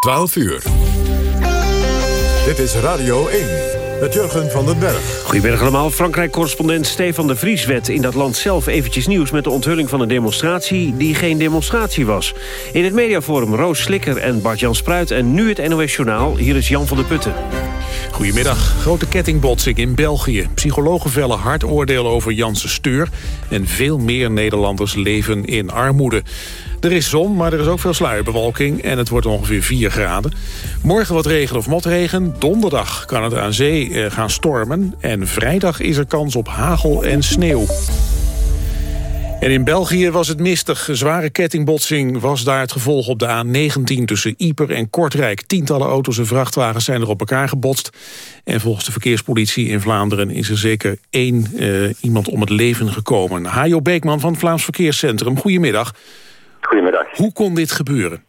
12 uur. Dit is Radio 1 met Jurgen van den Berg. Goedemiddag allemaal. Frankrijk-correspondent Stefan de Vries werd in dat land zelf eventjes nieuws... met de onthulling van een demonstratie die geen demonstratie was. In het mediaforum Roos Slikker en Bart-Jan Spruit... en nu het NOS Journaal. Hier is Jan van der Putten. Goedemiddag. Grote kettingbotsing in België. Psychologen vellen hard oordeel over Janssen Steur... en veel meer Nederlanders leven in armoede. Er is zon, maar er is ook veel sluierbewolking en het wordt ongeveer 4 graden. Morgen wat regen of motregen. Donderdag kan het aan zee eh, gaan stormen. En vrijdag is er kans op hagel en sneeuw. En in België was het mistig. Een zware kettingbotsing was daar het gevolg op de A19 tussen Ieper en Kortrijk. Tientallen auto's en vrachtwagens zijn er op elkaar gebotst. En volgens de verkeerspolitie in Vlaanderen is er zeker één uh, iemand om het leven gekomen. Hajo Beekman van het Vlaams Verkeerscentrum, goedemiddag. Goedemiddag. Hoe kon dit gebeuren?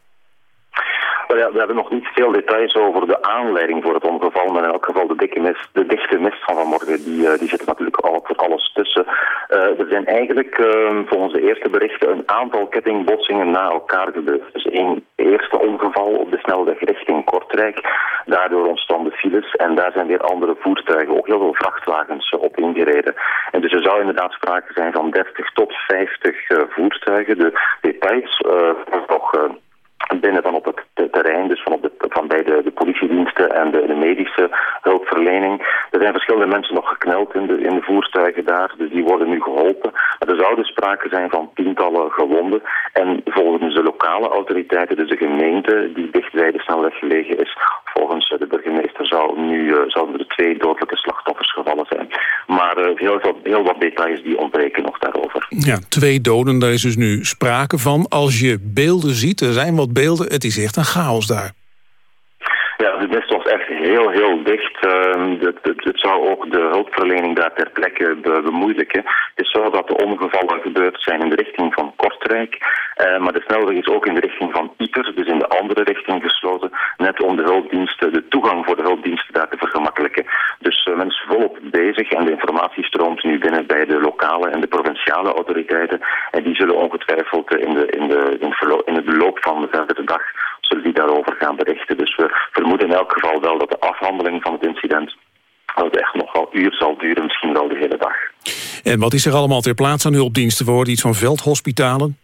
We hebben nog niet veel details over de aanleiding voor het ongeval. Maar in elk geval de, dikke mist, de dichte mist van vanmorgen, die, uh, die zit natuurlijk al voor alles tussen. Uh, er zijn eigenlijk uh, volgens de eerste berichten een aantal kettingbotsingen na elkaar gebeurd. Dus één eerste ongeval op de snelweg richting Kortrijk. Daardoor ontstonden files en daar zijn weer andere voertuigen, ook heel veel vrachtwagens op ingereden. En dus er zou inderdaad sprake zijn van 30 tot 50 voertuigen. De details nog binnen van op het terrein, dus van, op de, van bij de, de politiediensten en de, de, medische hulpverlening. Er zijn verschillende mensen nog gekneld in de, in de voertuigen daar, dus die worden nu geholpen. Maar er zou dus sprake zijn van tientallen gewonden. En volgens de lokale autoriteiten, dus de gemeente die dicht bij de snelweg gelegen is, volgens de burgemeester zou nu, uh, zouden er twee dodelijke slachtoffers gevallen zijn. Maar uh, heel, veel, heel wat details die ontbreken nog daarover. Ja, twee doden, daar is dus nu sprake van. Als je beelden ziet, er zijn wat beelden, het is echt een chaos daar. Ja, de mist was echt heel, heel dicht. Uh, het, het, het, zou ook de hulpverlening daar ter plekke be bemoeilijken. Het is zo dat de ongevallen gebeurd zijn in de richting van Kortrijk. Uh, maar de snelweg is ook in de richting van Ieper, dus in de andere richting gesloten. Net om de hulpdiensten, de toegang voor de hulpdiensten daar te vergemakkelijken. Dus uh, men is volop bezig en de informatie stroomt nu binnen bij de lokale en de provinciale autoriteiten. En die zullen ongetwijfeld in, de, in, de, in, in het beloop van de verdere dag die daarover gaan berichten. Dus we vermoeden in elk geval wel dat de afhandeling van het incident dat echt nogal uur zal duren, misschien wel de hele dag. En wat is er allemaal ter plaatse aan hulpdiensten? Hoorden iets van veldhospitalen.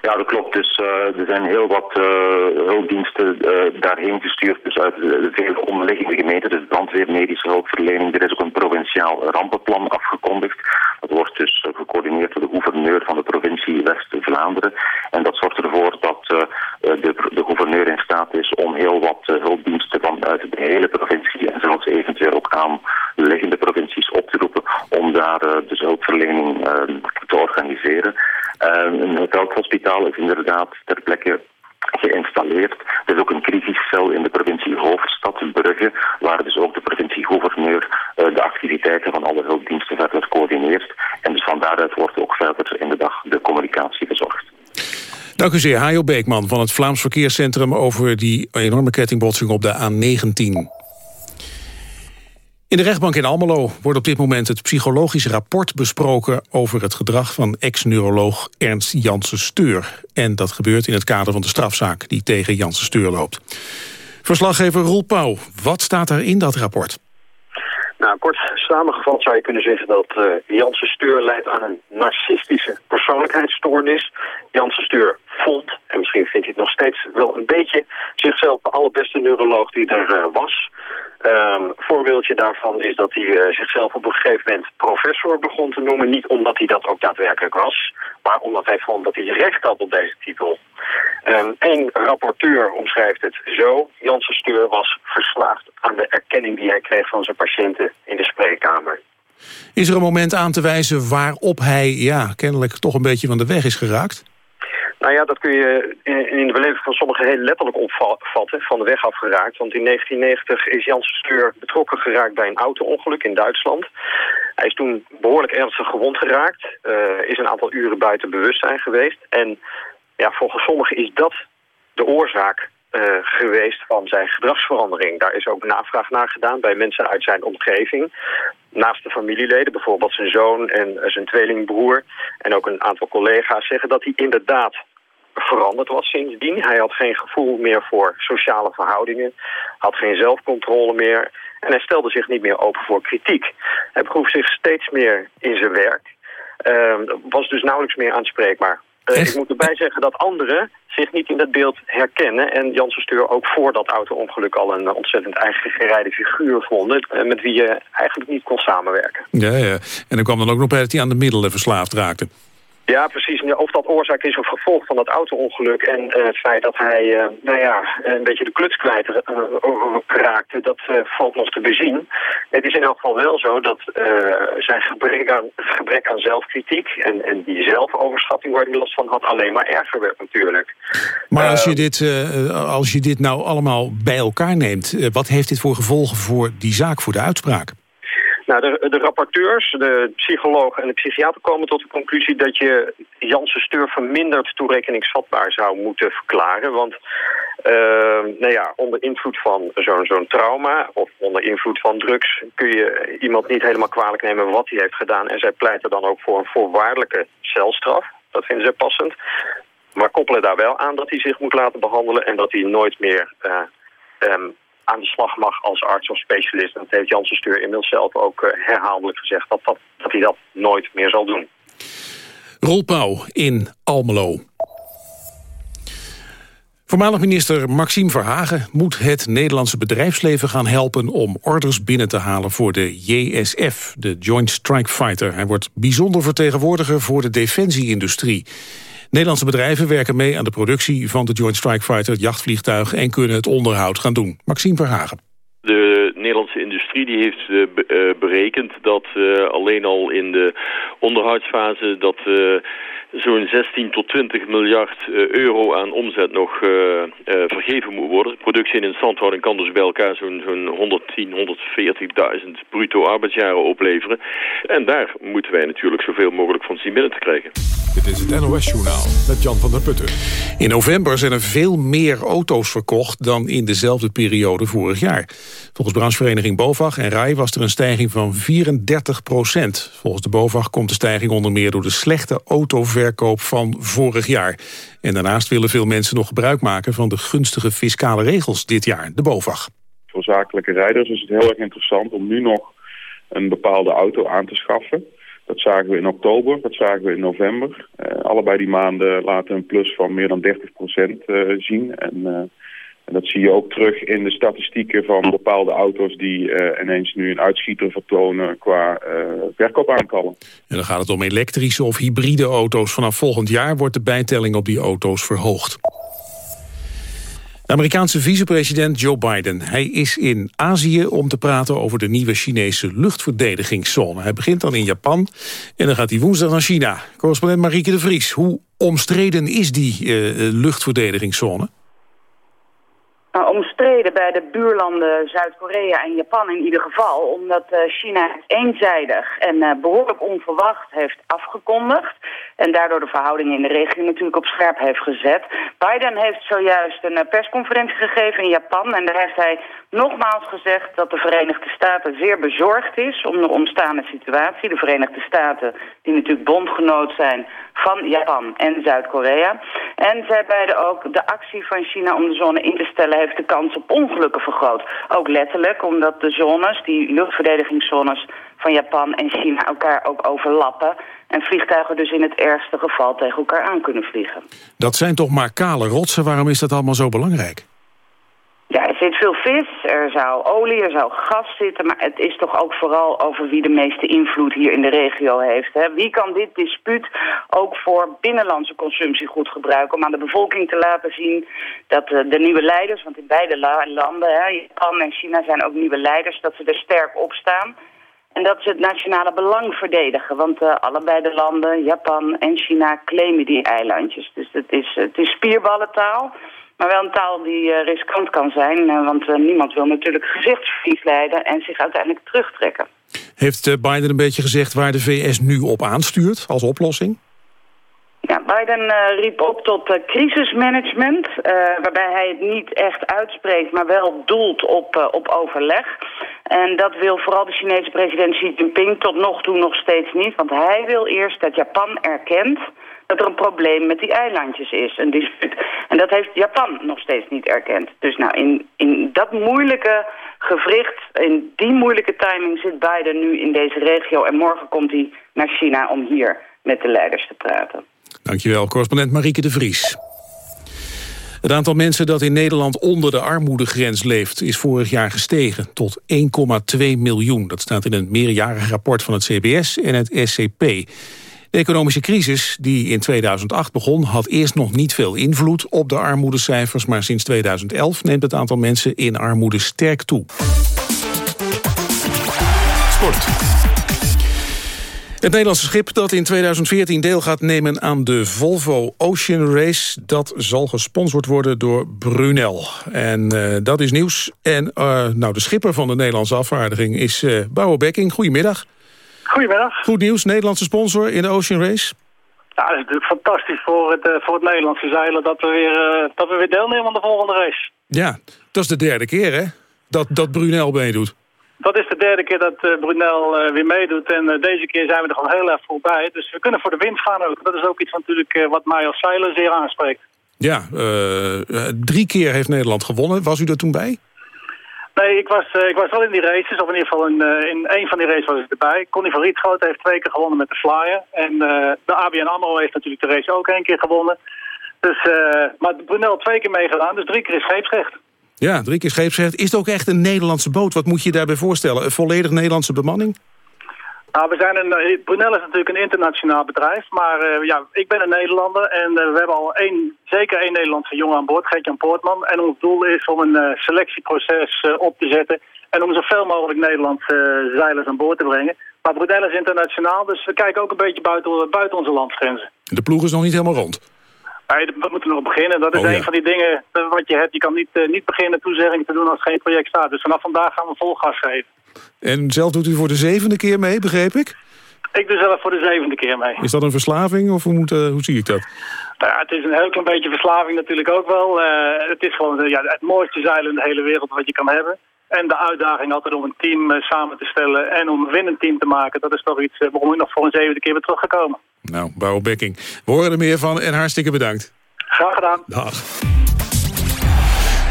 Ja, dat klopt. Dus uh, er zijn heel wat uh, hulpdiensten uh, daarheen gestuurd. Dus uit de, vele omliggende gemeenten, dus brandweer, medische hulpverlening. Er is ook een provinciaal rampenplan afgekondigd. Dat wordt dus gecoördineerd door de gouverneur van de provincie West-Vlaanderen. En dat zorgt ervoor dat de, de, gouverneur in staat is om heel wat hulpdiensten vanuit de hele provincie en zelfs eventueel ook aan liggende provincies op te roepen om daar dus hulpverlening te organiseren. een veldhospitaal is inderdaad ter plekke geïnstalleerd. Er is ook een crisiscel in de provincie Hoofdstad, Brugge, waar dus ook de provincie-gouverneur uh, de activiteiten van alle hulpdiensten verder coördineert. En dus van daaruit wordt ook verder in de dag de communicatie verzorgd. Dank u zeer, Hajo Beekman van het Vlaams Verkeerscentrum... over die enorme kettingbotsing op de A19. In de rechtbank in Almelo wordt op dit moment het psychologisch rapport besproken over het gedrag van ex-neuroloog Ernst Janssen Steur. En dat gebeurt in het kader van de strafzaak die tegen Janssen Steur loopt. Verslaggever Roel Pauw, wat staat er in dat rapport? Nou, kort samengevat zou je kunnen zeggen dat uh, Janssen Steur leidt aan een narcistische persoonlijkheidsstoornis. Janssen Steur vond, en misschien vindt hij het nog steeds wel een beetje, zichzelf de allerbeste neuroloog die er uh, was. Um, voorbeeldje daarvan is dat hij uh, zichzelf op een gegeven moment professor begon te noemen. Niet omdat hij dat ook daadwerkelijk was, maar omdat hij vond dat hij recht had op deze titel. Um, rapporteur omschrijft het zo. Janssen Steur was verslaafd aan de erkenning die hij kreeg van zijn patiënten in de spreekkamer. Is er een moment aan te wijzen waarop hij ja, kennelijk toch een beetje van de weg is geraakt? Nou ja, dat kun je in de beleving van sommigen heel letterlijk opvatten, van de weg afgeraakt. Want in 1990 is Jans Steur betrokken geraakt bij een auto-ongeluk in Duitsland. Hij is toen behoorlijk ernstig gewond geraakt, uh, is een aantal uren buiten bewustzijn geweest. En ja, volgens sommigen is dat de oorzaak uh, geweest van zijn gedragsverandering. Daar is ook navraag naar gedaan bij mensen uit zijn omgeving. Naast de familieleden, bijvoorbeeld zijn zoon en zijn tweelingbroer... en ook een aantal collega's zeggen dat hij inderdaad veranderd was sindsdien. Hij had geen gevoel meer voor sociale verhoudingen, had geen zelfcontrole meer en hij stelde zich niet meer open voor kritiek. Hij begroef zich steeds meer in zijn werk, uh, was dus nauwelijks meer aanspreekbaar. Uh, ik moet erbij zeggen dat anderen zich niet in dat beeld herkennen. En Janssen Steur ook voor dat auto-ongeluk al een ontzettend eigen gerijde figuur vonden... Eh, met wie je eigenlijk niet kon samenwerken. Ja, ja. En dan kwam dan ook nog bij dat hij aan de middelen verslaafd raakte. Ja, precies. Of dat oorzaak is of gevolg van dat auto-ongeluk en uh, het feit dat hij uh, nou ja, een beetje de kluts kwijt uh, raakte, dat valt nog te bezien. Het is in elk geval wel zo dat zijn gebrek aan, gebrek aan zelfkritiek en, en die zelfoverschatting waar hij last van had alleen maar erger werd natuurlijk. Maar als je, dit, als je dit nou allemaal bij elkaar neemt, wat heeft dit voor gevolgen voor die zaak, voor de uitspraak? Nou, de, de rapporteurs, de psycholoog en de psychiater komen tot de conclusie dat je Janssen Steur verminderd toerekeningsvatbaar zou moeten verklaren. Want uh, nou ja, onder invloed van zo'n trauma of onder invloed van drugs kun je iemand niet helemaal kwalijk nemen wat hij heeft gedaan. En zij pleiten dan ook voor een voorwaardelijke celstraf. Dat vinden ze passend. Maar koppelen daar wel aan dat hij zich moet laten behandelen en dat hij nooit meer uh, um, aan de slag mag als arts of specialist. En dat heeft Janssen Steur inmiddels zelf ook uh, herhaaldelijk gezegd... Dat, dat, dat hij dat nooit meer zal doen. Roel Pauw in Almelo. Voormalig minister Maxime Verhagen moet het Nederlandse bedrijfsleven gaan helpen om orders binnen te halen voor de JSF, de Joint Strike Fighter. Hij wordt bijzonder vertegenwoordiger voor de defensieindustrie. Nederlandse bedrijven werken mee aan de productie van de Joint Strike Fighter, het jachtvliegtuig, en kunnen het onderhoud gaan doen. Maxime Verhagen. De Nederlandse industrie die heeft uh, berekend dat uh, alleen al in de onderhoudsfase dat zo'n 16 tot 20 miljard euro aan omzet nog vergeven moet worden. productie en instandhouding kan dus bij elkaar zo'n zo'n 110, 140.000 bruto arbeidsjaren opleveren. En daar moeten wij natuurlijk zoveel mogelijk van zien binnen te krijgen. Dit is het NOS-journaal met Jan van der Putten. In november zijn er veel meer auto's verkocht dan in dezelfde periode vorig jaar. Volgens branchevereniging BOVAG en RAI was er een stijging van 34 procent. Volgens de BOVAG komt de stijging onder meer door de slechte autoverkoop van vorig jaar. En daarnaast willen veel mensen nog gebruik maken van de gunstige fiscale regels dit jaar, de BOVAG. Voor zakelijke rijders is het heel erg interessant om nu nog een bepaalde auto aan te schaffen. Dat zagen we in oktober, dat zagen we in november. Uh, allebei die maanden laten een plus van meer dan 30 procent uh, zien. En, uh, en, dat zie je ook terug in de statistieken van bepaalde auto's... die ineens nu een uitschieter vertonen qua verkoopaantallen. En dan gaat het om elektrische of hybride auto's. Vanaf volgend jaar wordt de bijtelling op die auto's verhoogd. De Amerikaanse vicepresident Joe Biden. Hij is in Azië om te praten over de nieuwe Chinese luchtverdedigingszone. Hij begint dan in Japan en dan gaat hij woensdag naar China. Correspondent Marieke de Vries, hoe omstreden is die uh, luchtverdedigingszone? Nou, omstreden bij de buurlanden Zuid-Korea en Japan in ieder geval... omdat uh, China eenzijdig en behoorlijk onverwacht heeft afgekondigd... en daardoor de verhoudingen in de regio natuurlijk op scherp heeft gezet. Biden heeft zojuist een uh, persconferentie gegeven in Japan... en daar heeft hij nogmaals gezegd dat de Verenigde Staten zeer bezorgd is... om de ontstaande situatie. De Verenigde Staten, die natuurlijk bondgenoot zijn van Japan en Zuid-Korea. En zij beiden ook de actie van China om de zone in te stellen heeft de kans op ongelukken vergroot. Ook letterlijk, omdat de zones, die luchtverdedigingszones van Japan en China elkaar ook overlappen. En vliegtuigen dus in het ergste geval tegen elkaar aan kunnen vliegen. Dat zijn toch maar kale rotsen, waarom is dat allemaal zo belangrijk? Ja, er zit veel vis, er zou olie, er zou gas zitten... maar het is toch ook vooral over wie de meeste invloed hier in de regio heeft. Hè? Wie kan dit dispuut ook voor binnenlandse consumptie goed gebruiken... om aan de bevolking te laten zien dat uh, de nieuwe leiders... want in beide la landen, hè, Japan en China zijn ook nieuwe leiders... dat ze er sterk op staan... En dat ze het nationale belang verdedigen. Want uh, allebei de landen, Japan en China, claimen die eilandjes. Dus het is, het is spierballentaal... Maar wel een taal die uh, riskant kan zijn, uh, want niemand wil natuurlijk gezichtsverlies leiden en zich uiteindelijk terugtrekken. Heeft Biden een beetje gezegd waar de VS nu op aanstuurt als oplossing? Ja, Biden riep op tot crisismanagement, waarbij hij het niet echt uitspreekt, maar wel doelt op, op overleg. En dat wil vooral de Chinese president Xi Jinping tot nog toe nog steeds niet, want hij wil eerst dat Japan erkent dat er een probleem met die eilandjes is, een dispuut. En dat heeft Japan nog steeds niet erkend. Dus nou, in, in dat moeilijke gewricht, in die moeilijke timing zit Biden nu in deze regio. En morgen komt hij naar China om hier met de leiders te praten. Dankjewel, correspondent Marieke de Vries. Het aantal mensen dat in Nederland onder de armoedegrens leeft... is vorig jaar gestegen tot 1,2 miljoen. Dat staat in een meerjarig rapport van het CBS en het SCP. De economische crisis die in 2008 begon... had eerst nog niet veel invloed op de armoedecijfers... maar sinds 2011 neemt het aantal mensen in armoede sterk toe. Sport. Het Nederlandse schip dat in 2014 deel gaat nemen aan de Volvo Ocean Race... dat zal gesponsord worden door Brunel. En uh, dat is nieuws. En uh, nou, de schipper van de Nederlandse afvaardiging is uh, Bouwer Bekking. Goedemiddag. Goedemiddag. Goed nieuws, Nederlandse sponsor in de Ocean Race. Ja, het is natuurlijk fantastisch voor het, voor het Nederlandse zeilen... Dat we, weer, dat we weer deelnemen aan de volgende race. Ja, dat is de derde keer hè, dat, dat Brunel meedoet. Dat is de derde keer dat uh, Brunel uh, weer meedoet. En uh, deze keer zijn we er gewoon heel erg voorbij. Dus we kunnen voor de winst gaan ook. Dat is ook iets natuurlijk wat mij als zeiler zeer aanspreekt. Ja, drie keer heeft Nederland gewonnen. Was u er toen bij? Nee, ik was, ik was wel in die races. Of in ieder geval in, in één van die races was ik erbij. Connie van Rietgoot heeft twee keer gewonnen met de Flyer. En de ABN AMRO heeft natuurlijk de race ook één keer gewonnen. Dus, maar Brunel twee keer meegedaan. Dus drie keer is scheepsrecht. Ja, drie keer scheepsrecht. Is het ook echt een Nederlandse boot? Wat moet je daarbij voorstellen? Een volledig Nederlandse bemanning? Nou, we zijn een, Brunel is natuurlijk een internationaal bedrijf, maar uh, ja, ik ben een Nederlander en uh, we hebben al één, zeker één Nederlandse jongen aan boord, Gert-Jan Poortman. En ons doel is om een uh, selectieproces op te zetten en om zoveel mogelijk Nederlandse zeilers aan boord te brengen. Maar Brunel is internationaal, dus we kijken ook een beetje buiten, buiten onze landsgrenzen. De ploeg is nog niet helemaal rond? Nee, we moeten nog beginnen. Dat is oh, een van die dingen wat je hebt. Je kan niet, uh, niet beginnen toezeggingen te doen als geen project staat. Dus vanaf vandaag gaan we vol gas geven. En zelf doet u voor de zevende keer mee, begreep ik? Ik doe zelf voor de zevende keer mee. Is dat een verslaving of hoe, moet, uh, hoe zie ik dat? Nou ja, het is een heel klein beetje verslaving natuurlijk ook wel. Uh, het is gewoon ja, het mooiste zeilen in de hele wereld wat je kan hebben. En de uitdaging altijd om een team uh, samen te stellen en om een winnend team te maken... dat is toch iets uh, waarom ik nog voor een zevende keer weer teruggekomen. Nou, Bouw Bekking, we horen er meer van en hartstikke bedankt. Graag gedaan. Dag.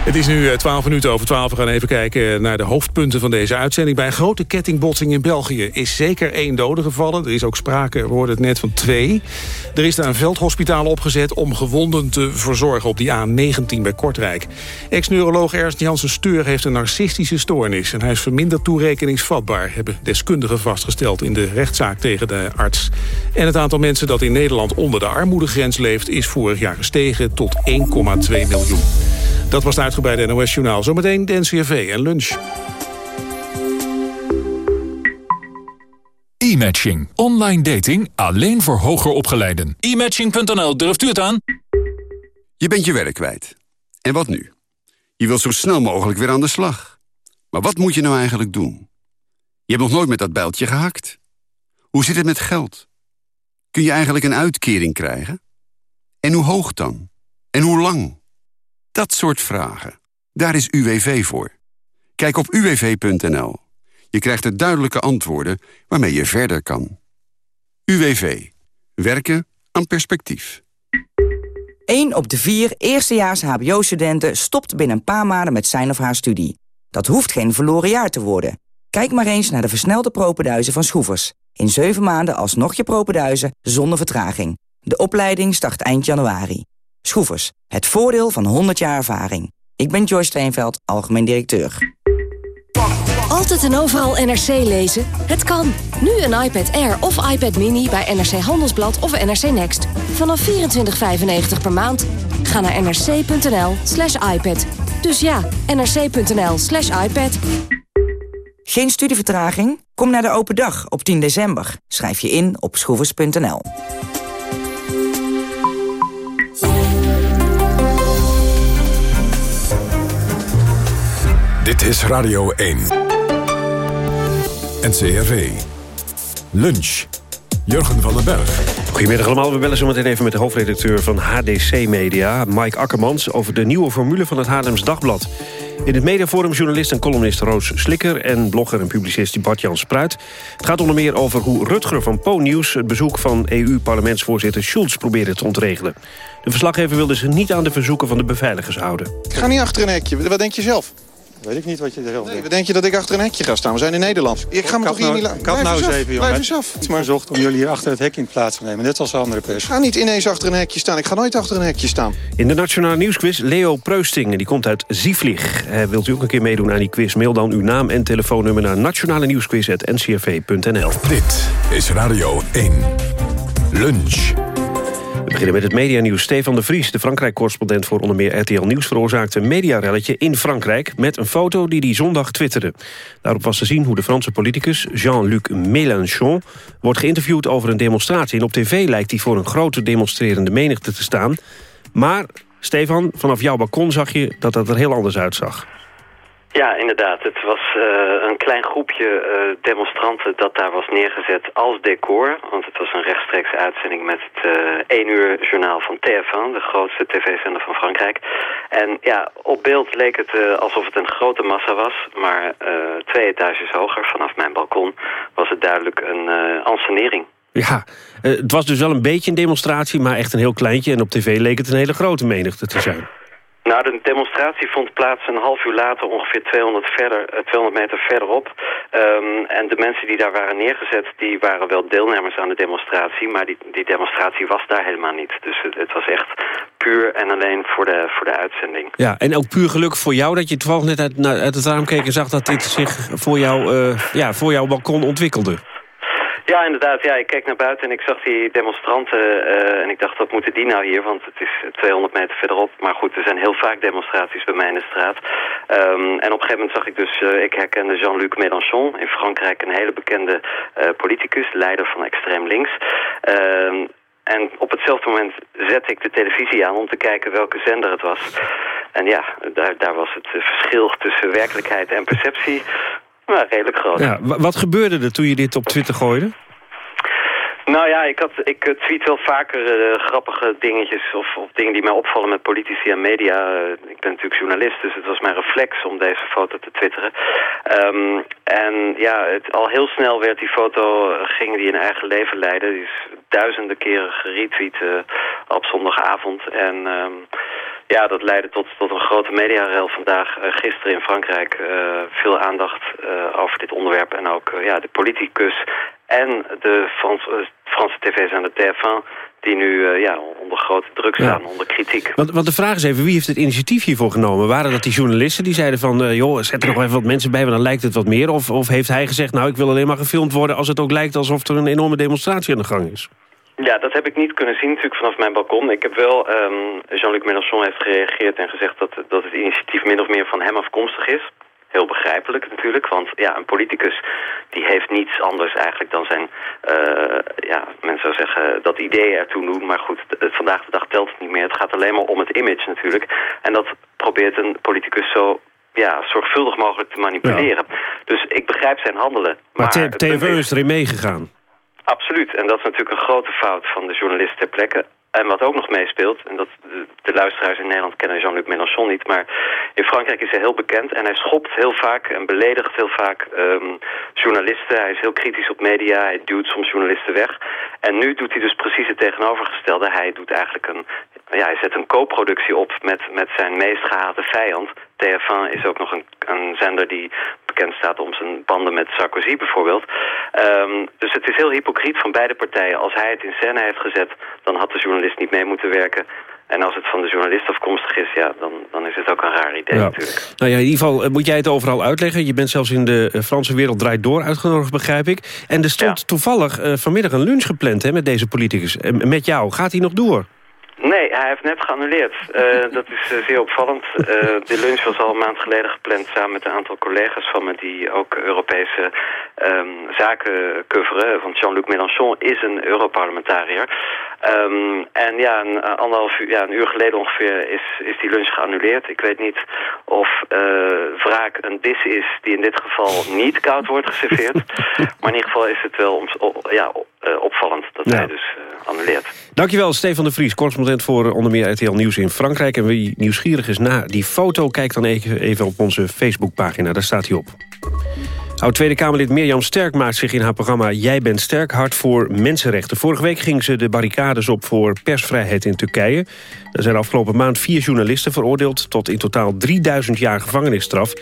Het is nu 12 eh, minuten over 12. We gaan even kijken naar de hoofdpunten van deze uitzending. Bij een grote kettingbotsing in België is zeker één dode gevallen. Er is ook sprake, we hoorden het net, van twee. Er is daar een veldhospitaal opgezet om gewonden te verzorgen op die A19 bij Kortrijk. Ex-neuroloog Ernst Janssen Steur heeft een narcistische stoornis... en hij is verminderd toerekeningsvatbaar... hebben deskundigen vastgesteld in de rechtszaak tegen de arts. En het aantal mensen dat in Nederland onder de armoedegrens leeft... is vorig jaar gestegen tot 1,2 miljoen. Dat was het uitgebreide NOS-journaal. Zometeen de NCRV en lunch. E-matching. Online dating alleen voor hoger opgeleiden. E-matching.nl, durft u het aan? Je bent je werk kwijt. En wat nu? Je wilt zo snel mogelijk weer aan de slag. Maar wat moet je nou eigenlijk doen? Je hebt nog nooit met dat bijltje gehakt. Hoe zit het met geld? Kun je eigenlijk een uitkering krijgen? En hoe hoog dan? En hoe lang? Dat soort vragen. Daar is UWV voor. Kijk op uwv.nl. Je krijgt er duidelijke antwoorden waarmee je verder kan. UWV. Werken aan perspectief. 1 op de vier eerstejaars hbo-studenten stopt binnen een paar maanden met zijn of haar studie. Dat hoeft geen verloren jaar te worden. Kijk maar eens naar de versnelde propenduizen van Schroevers. In 7 maanden alsnog je propenduizen zonder vertraging. De opleiding start eind januari. Schroevers, het voordeel van 100 jaar ervaring. Ik ben Joyce Steenveld, algemeen directeur. Altijd en overal NRC lezen? Het kan. Nu een iPad Air of iPad Mini bij NRC Handelsblad of NRC Next. Vanaf 24,95 per maand. Ga naar nrc.nl slash iPad. Dus ja, nrc.nl slash iPad. Geen studievertraging? Kom naar de open dag op 10 december. Schrijf je in op schroevers.nl. Dit is Radio 1. NCRV. Lunch. Jurgen van den Berg. Goedemiddag allemaal. We bellen zo meteen even met de hoofdredacteur van HDC Media, Mike Akkermans... over de nieuwe formule van het Haarlems Dagblad. In het mediaforum journalist en columnist Roos Slikker... en blogger en publicist Bart-Jan Spruit. Het gaat onder meer over hoe Rutger van Po Nieuws... het bezoek van EU-parlementsvoorzitter Schulz probeerde te ontregelen. De verslaggever wilde zich niet aan de verzoeken van de beveiligers houden. Ik ga niet achter een hekje. Wat denk je zelf? Weet ik niet wat je zelf Nee, denkt. wat denk je dat ik achter een hekje ga staan? We zijn in Nederland. Ik ga me Kap toch hier nou- niet laten... Kap nou eens even, jongen. Blijf eens af. Het is maar gezocht om jullie hier achter het hek in plaats te nemen. Net als de andere pers. Ik ga niet ineens achter een hekje staan. Ik ga nooit achter een hekje staan. In de Nationale Nieuwsquiz Leo Preusting. en Die komt uit Zievlieg. Eh, wilt u ook een keer meedoen aan die quiz? Mail dan uw naam en telefoonnummer naar nationale nieuwsquiz.ncrv.nl. Dit is Radio 1. Lunch. We beginnen met het medianieuws. Stefan de Vries, de Frankrijk-correspondent voor onder meer RTL Nieuws... veroorzaakte een mediarelletje in Frankrijk met een foto die hij zondag twitterde. Daarop was te zien hoe de Franse politicus Jean-Luc Mélenchon... wordt geïnterviewd over een demonstratie. En op tv lijkt hij voor een grote demonstrerende menigte te staan. Maar, Stefan, vanaf jouw balkon zag je dat dat er heel anders uitzag. Ja, inderdaad. Het was eh, een klein groepje eh, demonstranten dat daar was neergezet als decor. Want het was een rechtstreekse uitzending met het eh 1 uur journaal van TF1, de grootste tv-zender van Frankrijk. En ja, op beeld leek het alsof het een grote massa was. Maar twee etages hoger, vanaf mijn balkon, was het duidelijk een ansenering. Ja, het was dus wel een beetje een demonstratie, maar echt een heel kleintje. En op tv leek het een hele grote menigte te zijn. Nou, de demonstratie vond plaats een half uur later, ongeveer 200, verder, eh, 200 meter verderop. Ehm, en de mensen die daar waren neergezet, die waren wel deelnemers aan de demonstratie. Maar die, die demonstratie was daar helemaal niet. Dus het, was echt puur en alleen voor de, voor de uitzending. Ja, en ook puur geluk voor jou dat je toevallig net uit het raam keek... en zag dat dit zich voor, jou, eh, ja, voor jouw balkon ontwikkelde. Ja, inderdaad. Ja, ik keek naar buiten en ik zag die demonstranten eh, en ik dacht, wat moeten die nou hier? Want het is 200 meter verderop. Maar goed, er zijn heel vaak demonstraties bij mij in de straat. Ehm, en op een gegeven moment zag ik dus, eh, ik herkende Jean-Luc Mélenchon, in Frankrijk een hele bekende eh, politicus, leider van extreem links. Ehm, en op hetzelfde moment zette ik de televisie aan om te kijken welke zender het was. En ja, daar, daar was het verschil tussen werkelijkheid en perceptie nou, redelijk groot. Ja, wa- wat gebeurde er toen je dit op Twitter gooide? Nou ja, ik, had, ik eh, tweet wel vaker eh, grappige dingetjes of, of dingen die mij opvallen met politici en media. Eh, ik ben natuurlijk journalist, dus het was mijn reflex om deze foto te twitteren. Ehm, en ja, het, al heel snel werd die foto, ging die een eigen leven leiden. Die is duizenden keren geretweet op zondagavond. En ehm, ja, dat leidde tot, tot een grote mediarel vandaag, eh, gisteren in Frankrijk. Eh, veel aandacht eh, over dit onderwerp en ook ja, de politicus en de Frans, Franse tv-zender TF1... die nu ja, onder grote druk staan, Ja. onder kritiek. Want, want de vraag is even, wie heeft het initiatief hiervoor genomen? Waren dat die journalisten die zeiden van... joh, zet er nog even wat mensen bij, want dan lijkt het wat meer? Of, of heeft hij gezegd, nou, ik wil alleen maar gefilmd worden... als het ook lijkt alsof er een enorme demonstratie aan de gang is? Ja, dat heb ik niet kunnen zien natuurlijk vanaf mijn balkon. Ik heb wel, ehm, Jean-Luc Mélenchon heeft gereageerd en gezegd dat, dat het initiatief min of meer van hem afkomstig is. Heel begrijpelijk natuurlijk, want ja, een politicus die heeft niets anders eigenlijk dan zijn, eh, ja, men zou zeggen, dat idee ertoe doen. Maar goed, het, vandaag de dag telt het niet meer. Het gaat alleen maar om het image natuurlijk. En dat probeert een politicus zo ja, zorgvuldig mogelijk te manipuleren. Dus ik begrijp zijn handelen. Maar, punt TV is erin meegegaan. Absoluut. En dat is natuurlijk een grote fout van de journalist ter plekke. En wat ook nog meespeelt, en dat de, luisteraars in Nederland kennen Jean-Luc Mélenchon niet, maar in Frankrijk is hij heel bekend en hij schopt heel vaak en beledigt heel vaak ehm, journalisten. Hij is heel kritisch op media, hij duwt soms journalisten weg. En nu doet hij dus precies het tegenovergestelde. Hij doet eigenlijk een, ja, hij zet een co-productie op met, met zijn meest gehate vijand. TF1 is ook nog een, een zender die bekend staat om zijn banden met Sarkozy bijvoorbeeld. Ehm, dus het is heel hypocriet van beide partijen. Als hij het in scène heeft gezet, dan had de journalist niet mee moeten werken. En als het van de journalist afkomstig is, ja, dan, dan is het ook een raar idee Ja. natuurlijk. Nou ja, in ieder geval eh, moet jij het overal uitleggen. Je bent zelfs in de eh, Franse wereld draait door uitgenodigd, begrijp ik. En er stond toevallig eh, vanmiddag een lunch gepland hè, met deze politicus. Met jou. Gaat hij nog door? Nee, hij heeft net geannuleerd. Eh, dat is eh, zeer opvallend. Eh, de lunch was al een maand geleden gepland samen met een aantal collega's van me... die ook Europese ehm, zaken coveren. Want Jean-Luc Mélenchon is een Europarlementariër. Ehm, en ja, een, eh, anderhalf uur, ja, een uur geleden ongeveer is, is die lunch geannuleerd. Ik weet niet of eh wraak een dis is die in dit geval niet koud wordt geserveerd. maar in ieder geval is het wel ja, eh, opvallend dat Ja. hij dus eh, annuleert. Dankjewel, Stefan de Vries, correspondent voor onder meer RTL Nieuws in Frankrijk. En wie nieuwsgierig is naar die foto, kijk dan even even op onze Facebookpagina. Daar staat hij op. Oud-Tweede Kamerlid Mirjam Sterk maakt zich in haar programma Jij bent sterk hard voor mensenrechten. Vorige week ging ze de barricades op voor persvrijheid in Turkije. Er zijn afgelopen maand vier journalisten veroordeeld... tot in totaal 3000 jaar gevangenisstraf.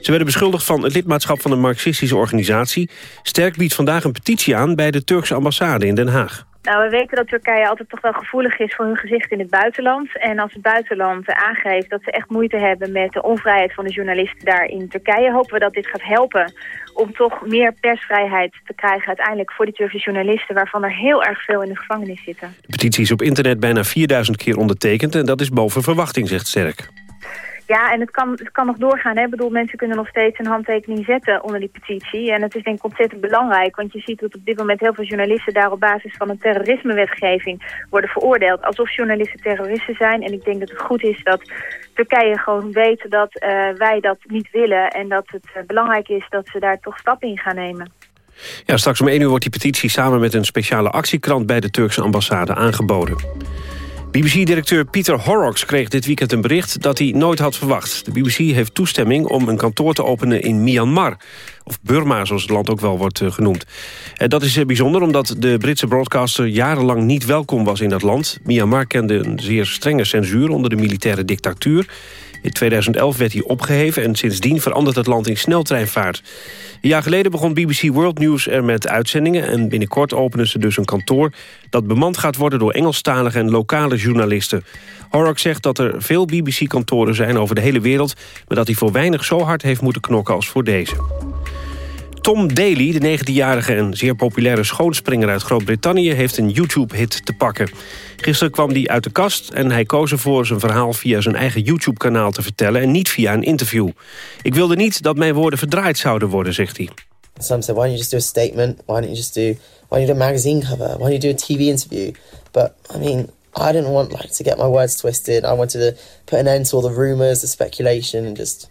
Ze werden beschuldigd van het lidmaatschap van een marxistische organisatie. Sterk biedt vandaag een petitie aan bij de Turkse ambassade in Den Haag. Nou, we weten dat Turkije altijd toch wel gevoelig is voor hun gezicht in het buitenland. En als het buitenland aangeeft dat ze echt moeite hebben met de onvrijheid van de journalisten daar in Turkije, hopen we dat dit gaat helpen om toch meer persvrijheid te krijgen uiteindelijk voor die Turkse journalisten, waarvan er heel erg veel in de gevangenis zitten. De petitie is op internet bijna 4000 keer ondertekend... en dat is boven verwachting, zegt Sterk. Ja, en het kan, het kan nog doorgaan. Hè? Ik bedoel, mensen kunnen nog steeds een handtekening zetten onder die petitie. En het is denk ik ontzettend belangrijk. Want je ziet dat op dit moment heel veel journalisten daar op basis van een terrorismewetgeving worden veroordeeld. Alsof journalisten terroristen zijn. En ik denk dat het goed is dat Turkije gewoon weet dat eh, wij dat niet willen. En dat het eh, belangrijk is dat ze daar toch stappen in gaan nemen. Ja, straks om 1 uur wordt die petitie samen met een speciale actiekrant... bij de Turkse ambassade aangeboden. BBC-directeur Peter Horrocks kreeg dit weekend een bericht dat hij nooit had verwacht. De BBC heeft toestemming om een kantoor te openen in Myanmar. Of Burma, zoals het land ook wel wordt eh, genoemd. En dat is eh, bijzonder omdat de Britse broadcaster jarenlang niet welkom was in dat land. Myanmar kende een zeer strenge censuur onder de militaire dictatuur. In 2011 werd hij opgeheven en sindsdien verandert het land in sneltreinvaart. Een jaar geleden begon BBC World News er met uitzendingen... en binnenkort openen ze dus een kantoor... dat bemand gaat worden door Engelstalige en lokale journalisten. Horrocks zegt dat er veel BBC-kantoren zijn over de hele wereld... maar dat hij voor weinig zo hard heeft moeten knokken als voor deze. Tom Daly, de 19-jarige en zeer populaire schoonspringer uit Groot-Brittannië... heeft een YouTube-hit te pakken. Gisteren kwam hij uit de kast en hij koos ervoor zijn verhaal... via zijn eigen YouTube-kanaal te vertellen en niet via een interview. Ik wilde niet dat mijn woorden verdraaid zouden worden, zegt hij. Some said, why don't you just do a statement? Why don't you just do, why don't you do a magazine cover? Why don't you do a TV interview? But I mean, I didn't want like to get my words twisted. I wanted to put an end to all the rumors, the speculation, and just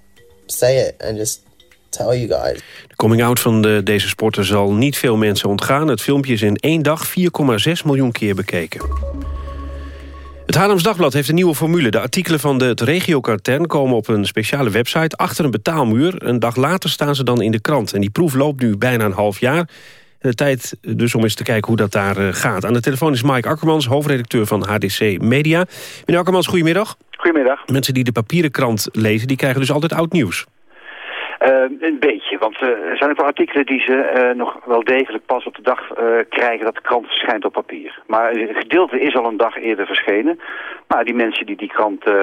say it and just tell you guys. De coming-out van de, deze sporter zal niet veel mensen ontgaan. Het filmpje is in één dag 4,6 miljoen keer bekeken. Het Haarlems Dagblad heeft een nieuwe formule. De artikelen van de, het regiokatern komen op een speciale website... achter een betaalmuur. Een dag later staan ze dan in de krant. En die proef loopt nu bijna een half jaar. De tijd dus om eens te kijken hoe dat daar eh, gaat. Aan de telefoon is Mike Akkermans, hoofdredacteur van HDC Media. Meneer Akkermans, goedemiddag. Goedemiddag. Mensen die de papieren krant lezen, die krijgen dus altijd oud nieuws. Eh, een beetje, want eh, er zijn ook wel artikelen die ze eh, nog wel degelijk pas op de dag krijgen dat de krant verschijnt op papier. Maar een gedeelte is al een dag eerder verschenen. Maar die mensen die die krant, eh,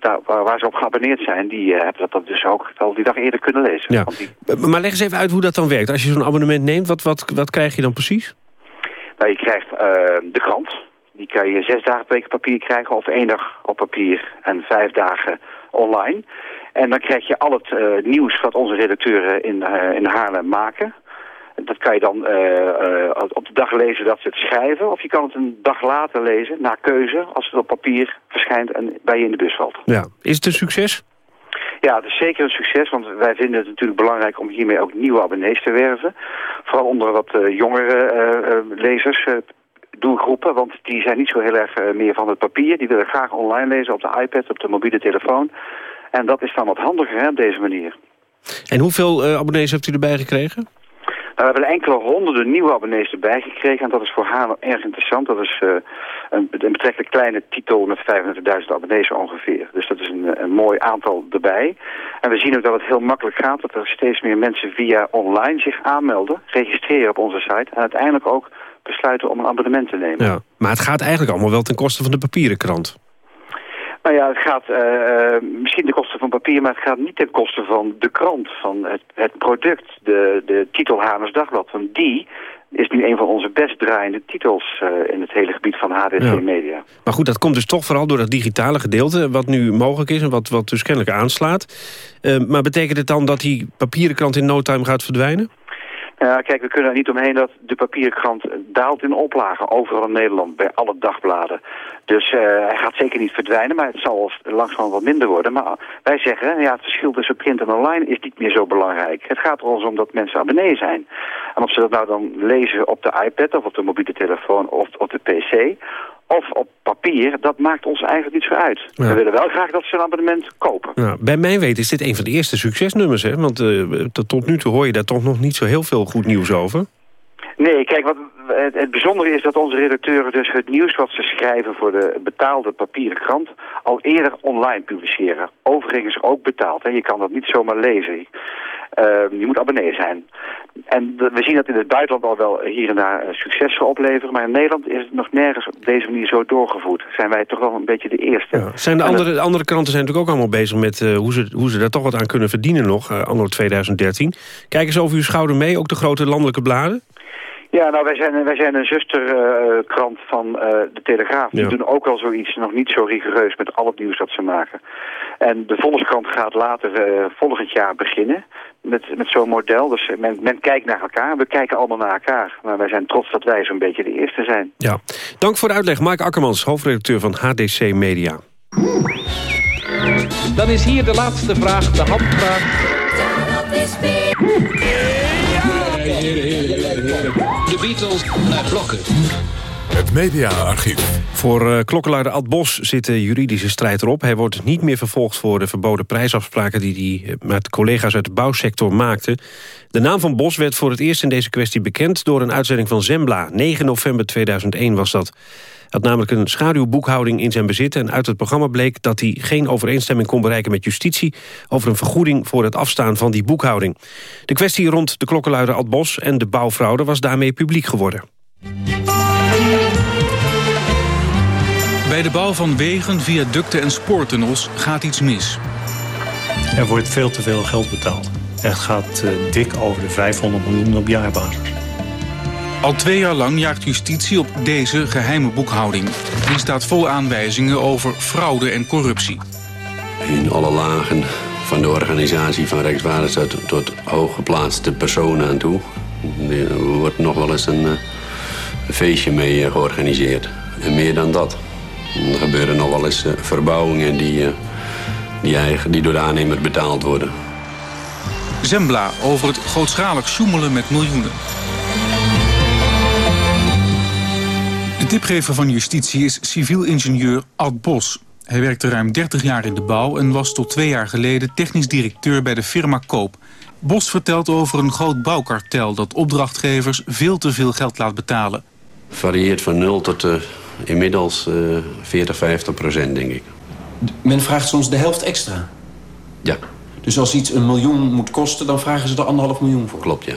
daar, waar, ze op geabonneerd zijn, die hebben dat dus ook al die dag eerder kunnen lezen. Ja. Die, Maar leg eens even uit hoe dat dan werkt. Als je zo'n abonnement neemt, wat, wat, wat krijg je dan precies? nou, je krijgt de krant, die kan je zes dagen per week papier krijgen of één dag op papier en vijf dagen online. En dan krijg je al het eh, nieuws wat onze redacteuren in, eh, in Haarlem maken. Dat kan je dan eh, op de dag lezen dat ze het schrijven. Of je kan het een dag later lezen, naar keuze, als het op papier verschijnt en bij je in de bus valt. Ja. Is het een succes? Ja, het is zeker een succes, want wij vinden het natuurlijk belangrijk om hiermee ook nieuwe abonnees te werven. Vooral onder wat jongere lezers, doelgroepen, want die zijn niet zo heel erg meer van het papier. Die willen graag online lezen op de iPad, op de mobiele telefoon. En dat is dan wat handiger hè, op deze manier. En hoeveel eh, abonnees hebt u erbij gekregen? Nou, we hebben enkele honderden nieuwe abonnees erbij gekregen. En dat is voor haar erg interessant. Dat is eh, een, een betrekkelijk kleine titel met 35.000 abonnees ongeveer. Dus dat is een, een mooi aantal erbij. En we zien ook dat het heel makkelijk gaat. Dat er steeds meer mensen via online zich aanmelden. Registreren op onze site. En uiteindelijk ook besluiten om een abonnement te nemen. Ja. Maar het gaat eigenlijk allemaal wel ten koste van de papieren krant. Nou ja, het gaat eh, eh, misschien de kosten van papier, maar het gaat niet ten koste van de krant, van het, het product, de, de titel Dagblad. Want die is nu een van onze best draaiende titels eh, in het hele gebied van HDC Ja. Media. Maar goed, dat komt dus toch vooral door dat digitale gedeelte... wat nu mogelijk is en wat, wat dus kennelijk aanslaat. Maar betekent het dan dat die papieren krant in no time gaat verdwijnen? Ja, kijk, we kunnen er niet omheen dat de papieren krant daalt in oplagen. Overal in Nederland, bij alle dagbladen. Dus uh, hij gaat zeker niet verdwijnen, maar het zal langzaam wat minder worden. Maar wij zeggen, ja, het verschil tussen print en online is niet meer zo belangrijk. Het gaat er ons om dat mensen abonnee zijn. En of ze dat nou dan lezen op de iPad of op de mobiele telefoon of op de PC of op papier, dat maakt ons eigenlijk niet zo uit. We willen wel graag dat ze een abonnement kopen. Ja, bij mijn weten is dit een van de eerste succesnummers, hè? Want uh, tot nu toe hoor je daar toch nog niet zo heel veel goed nieuws over. Nee, kijk, wat, het, het bijzondere is dat onze redacteuren dus het nieuws wat ze schrijven voor de betaalde papieren krant al eerder online publiceren. Overigens ook betaald, hè? je kan dat niet zomaar lezen. Uh, je moet abonnee zijn. En we zien dat in het buitenland al wel hier en daar uh, successen opleveren. Maar in Nederland is het nog nergens op deze manier zo doorgevoerd. Zijn wij toch wel een beetje de eerste. Ja. Zijn de andere, de andere kranten zijn natuurlijk ook allemaal bezig met uh, hoe, ze, hoe ze daar toch wat aan kunnen verdienen nog, uh, anno 2013. Kijken ze over uw schouder mee, ook de grote landelijke bladen? Ja, nou, wij zijn, wij zijn een zusterkrant uh, van uh, de Telegraaf. Die ja. doen ook al zoiets, nog niet zo rigoureus met al het nieuws dat ze maken. En de Volkskrant gaat later uh, volgend jaar beginnen met, met zo'n model. Dus men, men kijkt naar elkaar, we kijken allemaal naar elkaar. Maar wij zijn trots dat wij zo'n beetje de eerste zijn. Ja. Dank voor de uitleg, Mike Akkermans, hoofdredacteur van HDC Media. Dan is hier de laatste vraag, de handvraag. De Beatles naar blokken. Het mediaarchief. Voor uh, klokkenluider Ad Bos zit de juridische strijd erop. Hij wordt niet meer vervolgd voor de verboden prijsafspraken... die hij met collega's uit de bouwsector maakte. De naam van Bos werd voor het eerst in deze kwestie bekend... door een uitzending van Zembla. 9 november 2001 was dat. Had namelijk een schaduwboekhouding in zijn bezit... en uit het programma bleek dat hij geen overeenstemming kon bereiken met justitie... over een vergoeding voor het afstaan van die boekhouding. De kwestie rond de klokkenluider Ad Bos en de bouwfraude... was daarmee publiek geworden. Bij de bouw van wegen, viaducten en spoortunnels gaat iets mis. Er wordt veel te veel geld betaald. Het gaat uh, dik over de 500 miljoen op jaarbasis. Al twee jaar lang jaagt justitie op deze geheime boekhouding. Die staat vol aanwijzingen over fraude en corruptie. In alle lagen van de organisatie van Rijkswaterstaat tot, tot hooggeplaatste personen aan toe... er wordt nog wel eens een, uh, een feestje mee uh, georganiseerd. En meer dan dat. Er gebeuren nog wel eens uh, verbouwingen die, die, eigen, die door de aannemer betaald worden. Zembla over het grootschalig sjoemelen met miljoenen. De tipgever van justitie is civiel ingenieur Ad Bos. Hij werkte ruim 30 jaar in de bouw en was tot twee jaar geleden technisch directeur bij de firma Koop. Bos vertelt over een groot bouwkartel dat opdrachtgevers veel te veel geld laat betalen. Varieert van 0 tot uh, inmiddels uh, 40, 50 procent, denk ik. Men vraagt soms de helft extra? Ja. Dus als iets een miljoen moet kosten, dan vragen ze er anderhalf miljoen voor? Klopt, ja.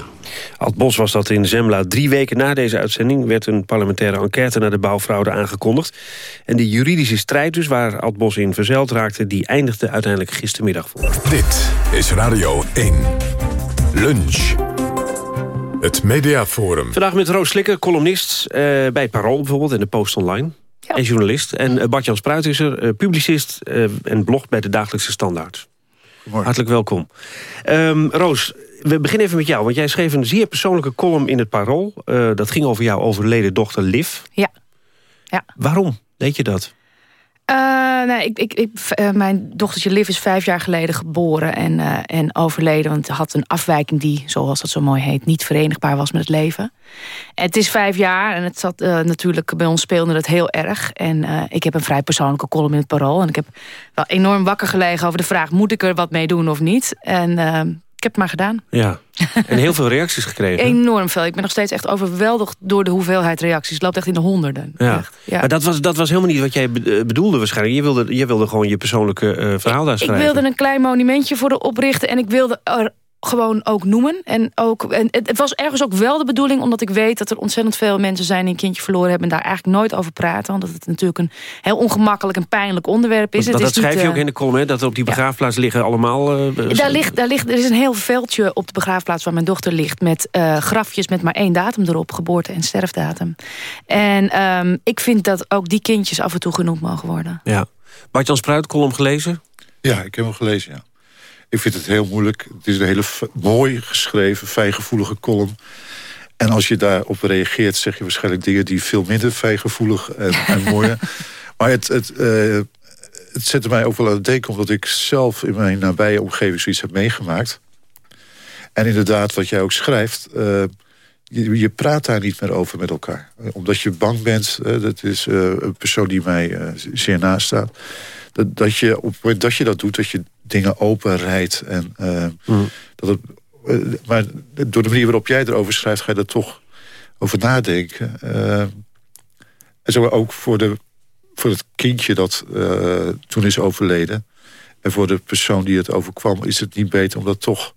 Ad Bos was dat in Zembla. Drie weken na deze uitzending werd een parlementaire enquête naar de bouwfraude aangekondigd. En die juridische strijd dus, waar Ad Bos in verzeild raakte, die eindigde uiteindelijk gistermiddag voor. Dit is Radio 1. Lunch. Het Mediaforum. Vandaag met Roos Slikker, columnist uh, bij Parool bijvoorbeeld en de Post Online. Ja. En journalist. En uh, Bart-Jan Spruit is er, uh, publicist en blogt bij de Dagelijkse Standaard. Hartelijk welkom. Um, Roos, we beginnen even met jou. Want jij schreef een zeer persoonlijke column in het Parool. Uh, dat ging over jouw overleden dochter Liv. Ja. ja. Waarom deed je dat? Uh, nee, ik, ik, ik, uh, mijn dochtertje Liv is vijf jaar geleden geboren en, uh, en overleden. Want had een afwijking die, zoals dat zo mooi heet, niet verenigbaar was met het leven. En het is vijf jaar en het zat natuurlijk, bij ons speelde het heel erg. En ik heb een vrij persoonlijke column in het Parool. En ik heb wel enorm wakker gelegen over de vraag, moet ik er wat mee doen of niet? En ik heb het maar gedaan. Ja, en heel veel reacties gekregen. Enorm veel. Ik ben nog steeds echt overweldigd door de hoeveelheid reacties. Het loopt echt in de honderden. Ja. Echt, ja. Maar dat was, dat was helemaal niet wat jij bedoelde waarschijnlijk. Je wilde, je wilde gewoon je persoonlijke uh, verhaal daar schrijven. Ik wilde een klein monumentje voor de oprichten. En ik wilde er gewoon ook noemen. En, ook, en het, het, was ergens ook wel de bedoeling... omdat ik weet dat er ontzettend veel mensen zijn... die een kindje verloren hebben en daar eigenlijk nooit over praten. Omdat het natuurlijk een heel ongemakkelijk en pijnlijk onderwerp is. Dat, het dat is schrijf niet, je ook in de column, hè? Dat er op die begraafplaats ja. liggen allemaal... Uh, daar ligt, daar ligt, er is een heel veldje op de begraafplaats waar mijn dochter ligt... met uh, grafjes met maar één datum erop, geboorte- en sterfdatum. En um, ik vind dat ook die kindjes af en toe genoemd mogen worden. Ja. Bart-Jan Spruit, column gelezen? Ja, ik heb hem gelezen, ja. Ik vind het heel moeilijk. Het is een hele mooi geschreven, fijngevoelige column. En als je daarop reageert, zeg je waarschijnlijk dingen... die veel minder fijngevoelig en, en mooier. Maar het, het, uh, het zette mij ook wel aan het denken... omdat ik zelf in mijn nabije omgeving zoiets heb meegemaakt. En inderdaad, wat jij ook schrijft... Uh, je, je, praat daar niet meer over met elkaar. Omdat je bang bent, uh, dat is een persoon die mij zeer naast staat... Dat, dat je op het moment dat je dat doet, dat je dingen openrijdt. En, mm. dat het, maar door de manier waarop jij erover schrijft... ga je er toch over nadenken. en zo ook voor de voor het kindje dat toen is overleden... en voor de persoon die het overkwam... is het niet beter om dat toch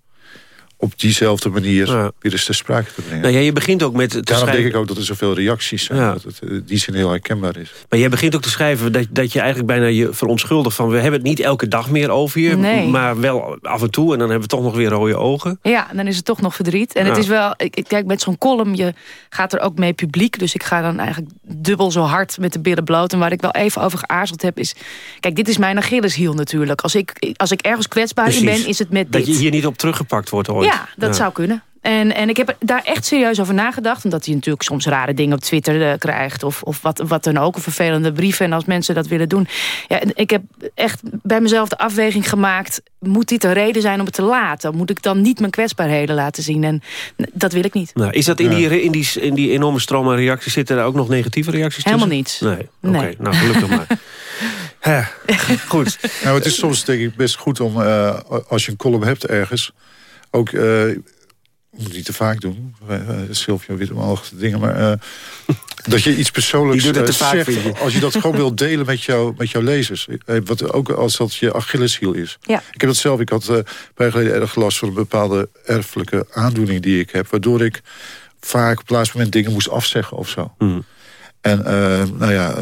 op diezelfde manier ja. weer eens ter sprake te brengen. Nou ja, je begint ook met te Daarom schrijven... denk ik ook dat er zoveel reacties zijn. Ja. Dat het in die zin heel herkenbaar is. Maar jij begint ook te schrijven dat, dat je eigenlijk bijna je verontschuldigt... van we hebben het niet elke dag meer over je... Nee. maar wel af en toe en dan hebben we toch nog weer rode ogen. Ja, dan is het toch nog verdriet. En ja. het is wel... Ik, kijk, met zo'n column, je gaat er ook mee publiek... dus ik ga dan eigenlijk dubbel zo hard met de billen bloot. En waar ik wel even over geaarzeld heb is... Kijk, dit is mijn Achilleshiel natuurlijk. Als ik, als ik ergens kwetsbaar Precies. in ben, is het met dat dit. je hier niet op teruggepakt wordt ooit. Ja, dat zou kunnen. En, en ik heb daar echt serieus over nagedacht. Omdat hij natuurlijk soms rare dingen op Twitter uh, krijgt. Of, of wat, wat dan ook. Of vervelende brieven. En als mensen dat willen doen. Ja, ik heb echt bij mezelf de afweging gemaakt. Moet dit een reden zijn om het te laten? Moet ik dan niet mijn kwetsbaarheden laten zien? En dat wil ik niet. Nou, is dat in, die, in, die, in die enorme stroom aan reacties... zitten er ook nog negatieve reacties Helemaal tussen? niets. Nee, oké. Okay. Nou, gelukkig maar. Ja, goed. Nou, het is soms denk ik best goed om, uh, als je een column hebt ergens... ook uh, moet niet te vaak doen. Uh, Sylvia Wittemalachtige dingen. Maar uh, dat je iets persoonlijks uh, zegt. Je. Als je dat gewoon wilt delen met, jou, met jouw lezers. Wat, ook als dat je Achilleshiel is. Ja. Ik heb dat zelf. Ik had een paar geleden erg last van een bepaalde erfelijke aandoening die ik heb. Waardoor ik vaak op het laatste moment dingen moest afzeggen of zo. Mm. En nou ja,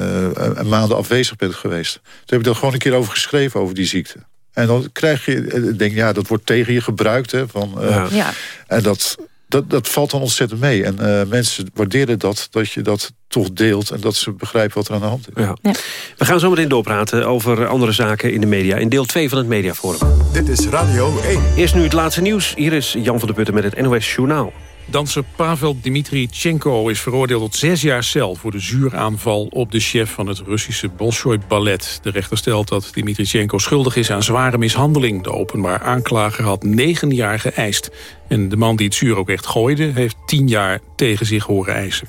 maanden afwezig ben geweest. Toen heb ik daar gewoon een keer over geschreven, over die ziekte. En dan krijg je, denk ja, dat wordt tegen je gebruikt. Hè, van, uh, ja. ja. En dat, dat, dat valt dan ontzettend mee. En uh, mensen waarderen dat, dat je dat toch deelt... en dat ze begrijpen wat er aan de hand is. Ja. Ja. We gaan zo meteen doorpraten over andere zaken in de media... in deel 2 van het Mediaforum. Dit is Radio 1. Eerst nu het laatste nieuws. Hier is Jan van der Putten met het NOS Journaal. Danser Pavel Dimitrichenko is veroordeeld tot zes jaar cel... voor de zuuraanval op de chef van het Russische Bolshoi-ballet. De rechter stelt dat Dimitrichenko schuldig is aan zware mishandeling. De openbaar aanklager had negen jaar geëist. En de man die het zuur ook echt gooide... heeft tien jaar tegen zich horen eisen.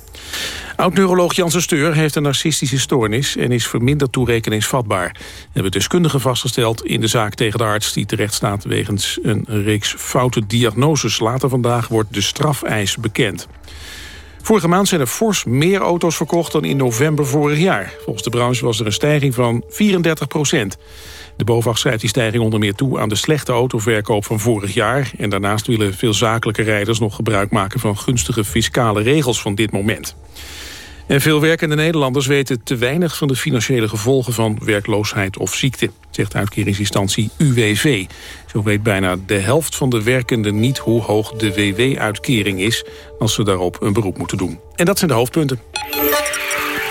Oud-neuroloog Janssen Steur heeft een narcistische stoornis... en is verminderd toerekeningsvatbaar. Hebben deskundigen vastgesteld in de zaak tegen de arts... die terecht staat wegens een reeks foute diagnoses. Later vandaag wordt de strafeis bekend. Vorige maand zijn er fors meer auto's verkocht dan in november vorig jaar. Volgens de branche was er een stijging van 34 procent. De BOVAG schrijft die stijging onder meer toe aan de slechte autoverkoop van vorig jaar. En daarnaast willen veel zakelijke rijders nog gebruik maken van gunstige fiscale regels van dit moment. En veel werkende Nederlanders weten te weinig van de financiële gevolgen van werkloosheid of ziekte, zegt uitkeringsinstantie UWV. Zo weet bijna de helft van de werkenden niet hoe hoog de WW-uitkering is als ze daarop een beroep moeten doen. En dat zijn de hoofdpunten.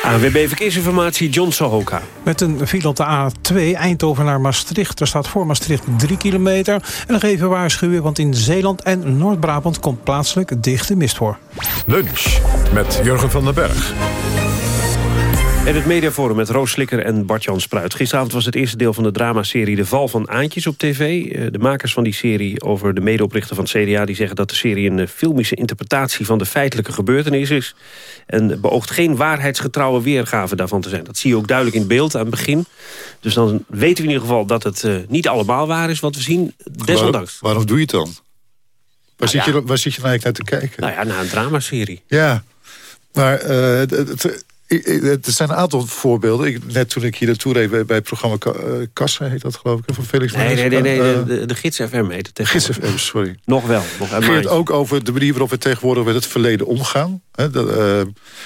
ANWB Verkeersinformatie, John Sohoka. Met een file op de A2 Eindhoven naar Maastricht. Er staat voor Maastricht 3 kilometer. En nog even waarschuwen, want in Zeeland en Noord-Brabant... komt plaatselijk dichte mist voor. Lunch met Jurgen van den Berg. En het mediaforum met Roos Slikker en Bart-Jan Spruit. Gisteravond was het eerste deel van de dramaserie De Val van Aantjes op tv. De makers van die serie over de medeoprichter van het CDA... die zeggen dat de serie een filmische interpretatie van de feitelijke gebeurtenis is. En beoogt geen waarheidsgetrouwe weergave daarvan te zijn. Dat zie je ook duidelijk in beeld aan het begin. Dus dan weten we in ieder geval dat het uh, niet allemaal waar is wat we zien. Desondanks. Waarom, waarom doe je het dan? Waar, Nou zit, ja. je, waar zit je eigenlijk naar te kijken? Nou ja, na een dramaserie. Ja, maar uh, het, er zijn een aantal voorbeelden. Ik, net toen ik hier naartoe reed bij, bij het programma uh, Kassa, heet dat geloof ik, van Felix Nee, nee, nee, nee de, de, de Gids FM heet het Gids FM, sorry. Nog wel. Nog Het gaat ook over de manier waarop we tegenwoordig met het verleden omgaan. Dat, uh,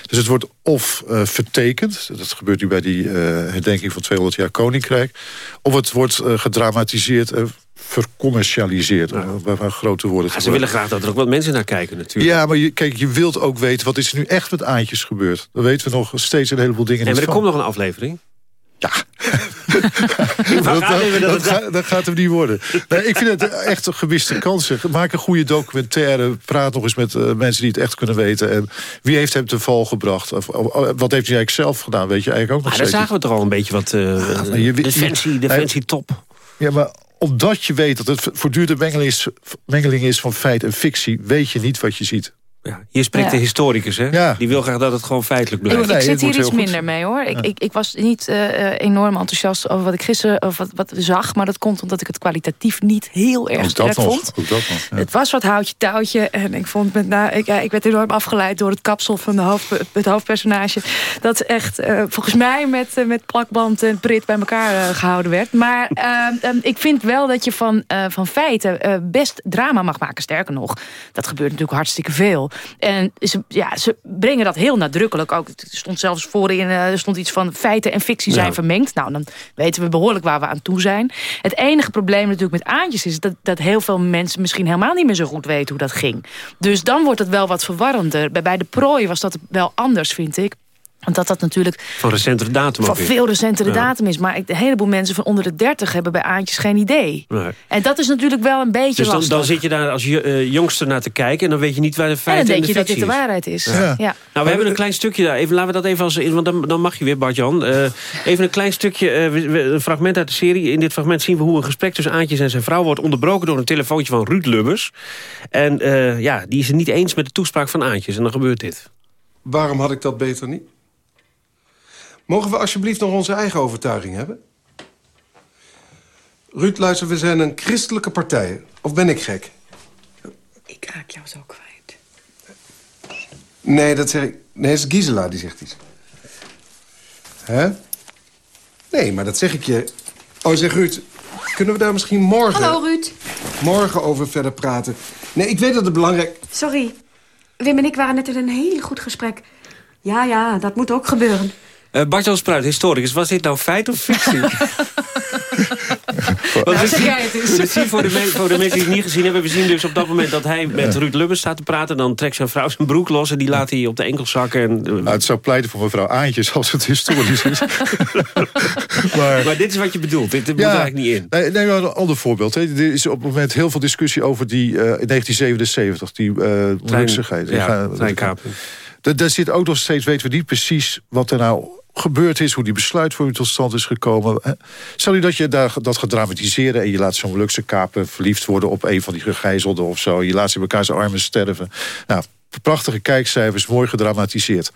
dus het wordt of uh, vertekend, dat gebeurt nu bij die herdenking van 200 jaar Koninkrijk... of het wordt gedramatiseerd vercommercialiseerd. Ja. Waar, waar grote woorden ja, Ze willen graag dat er ook wat mensen naar kijken natuurlijk. Ja, maar je, kijk, je wilt ook weten wat is er nu echt met Aantjes gebeurd. Dan weten we nog steeds een heleboel dingen en maar er komt nog een aflevering. dat, dat, dat, gaat, dat gaat hem niet worden. Nee, ik vind het echt een gewiste kans. Maak een goede documentaire. Praat nog eens met uh, mensen die het echt kunnen weten. En wie heeft hem te val gebracht? Of, of, wat heeft hij eigenlijk zelf gedaan? Weet je eigenlijk ook nog maar daar zagen we toch al een beetje wat uh, ah, je, defensie, defensie top. Ja, maar omdat je weet dat het voortdurende mengeling is, is van feit en fictie... weet je niet wat je ziet. Ja, hier spreekt de historicus, hè? Ja. Die wil graag dat het gewoon feitelijk blijft. Ik, ik zit hier iets minder mee, hoor. Ik, ik, ik was niet uh, enorm enthousiast over wat ik gisteren of wat, wat zag... maar dat komt omdat ik het kwalitatief niet heel erg sterk vond. Ook dat nog, ja. Het was wat houtje-touwtje. En ik, vond met na, ik, ja, ik werd enorm afgeleid door het kapsel van de hoofd, het hoofdpersonage. Dat echt uh, volgens mij met, uh, met plakband en prit bij elkaar gehouden werd. Maar ehm, ik vind wel dat je van, van feiten best drama mag maken. Sterker nog, dat gebeurt natuurlijk hartstikke veel. En ze, ja, ze brengen dat heel nadrukkelijk. Ook, er stond zelfs voorin uh, er stond iets van feiten en fictie zijn vermengd. Nou, dan weten we behoorlijk waar we aan toe zijn. Het enige probleem natuurlijk met Aantjes is... dat, dat heel veel mensen misschien helemaal niet meer zo goed weten hoe dat ging. Dus dan wordt het wel wat verwarrender. Bij, bij de prooi was dat wel anders, vind ik. Want dat dat natuurlijk... Van recentere datum Van veel recentere datum is. Maar een heleboel mensen van onder de 30 hebben bij Aantjes geen idee. Nee. En dat is natuurlijk wel een beetje dus dan, lastig. dan zit je daar als uh, jongste naar te kijken... en dan weet je niet waar de feiten en, dan denk je dat dit de waarheid is. Ja. Ja. Nou, we hebben een klein stukje daar. Even, laten we dat even als... Want dan, dan mag je weer, Bart-Jan. Uh, even een klein stukje, uh, een fragment uit de serie. In dit fragment zien we hoe een gesprek tussen Aantjes en zijn vrouw... wordt onderbroken door een telefoontje van Ruud Lubbers. En ja, die is het niet eens met de toespraak van Aantjes. En dan gebeurt dit. Waarom had ik dat beter niet? Mogen we alsjeblieft nog onze eigen overtuiging hebben? Ruud, luister, we zijn een christelijke partij. Of ben ik gek? Ik raak jou zo kwijt. Nee, dat zeg ik... Nee, het is Gisela die zegt iets. Hè? Nee, maar dat zeg ik je... Oh, zeg Ruud, kunnen we daar misschien morgen... Hallo, Ruud. Morgen over verder praten. Nee, ik weet dat het belangrijk... Sorry. Wim en ik waren net in een heel goed gesprek. Ja, ja, dat moet ook gebeuren. Uh, Bart-Jan Spruit, historicus, was dit nou feit of fictie? Nou, we, zien, we zien voor de, voor de mensen die het niet gezien hebben... we zien dus op dat moment dat hij met Ruud Lubbers staat te praten... dan trekt zijn vrouw zijn broek los en die laat hij op de enkel zakken. En, nou, het zou pleiten voor mevrouw Aantjes als het historisch is. maar, maar, dit is wat je bedoelt, dit, dit ja, moet eigenlijk niet in. Nee, nee maar een ander voorbeeld. Hè. Er is op het moment heel veel discussie over die uh, 1977, die uh, Trein, ja, treinkaping. Daar zit ook nog steeds, weten we niet precies wat er nou gebeurd is, hoe die besluitvorming tot stand is gekomen. Stel je dat je daar, dat gaat dramatiseren... en je laat zo'n luxe kaper verliefd worden op een van die gegijzelden of zo. Je laat ze in elkaar zijn armen sterven. Nou, prachtige kijkcijfers, mooi gedramatiseerd.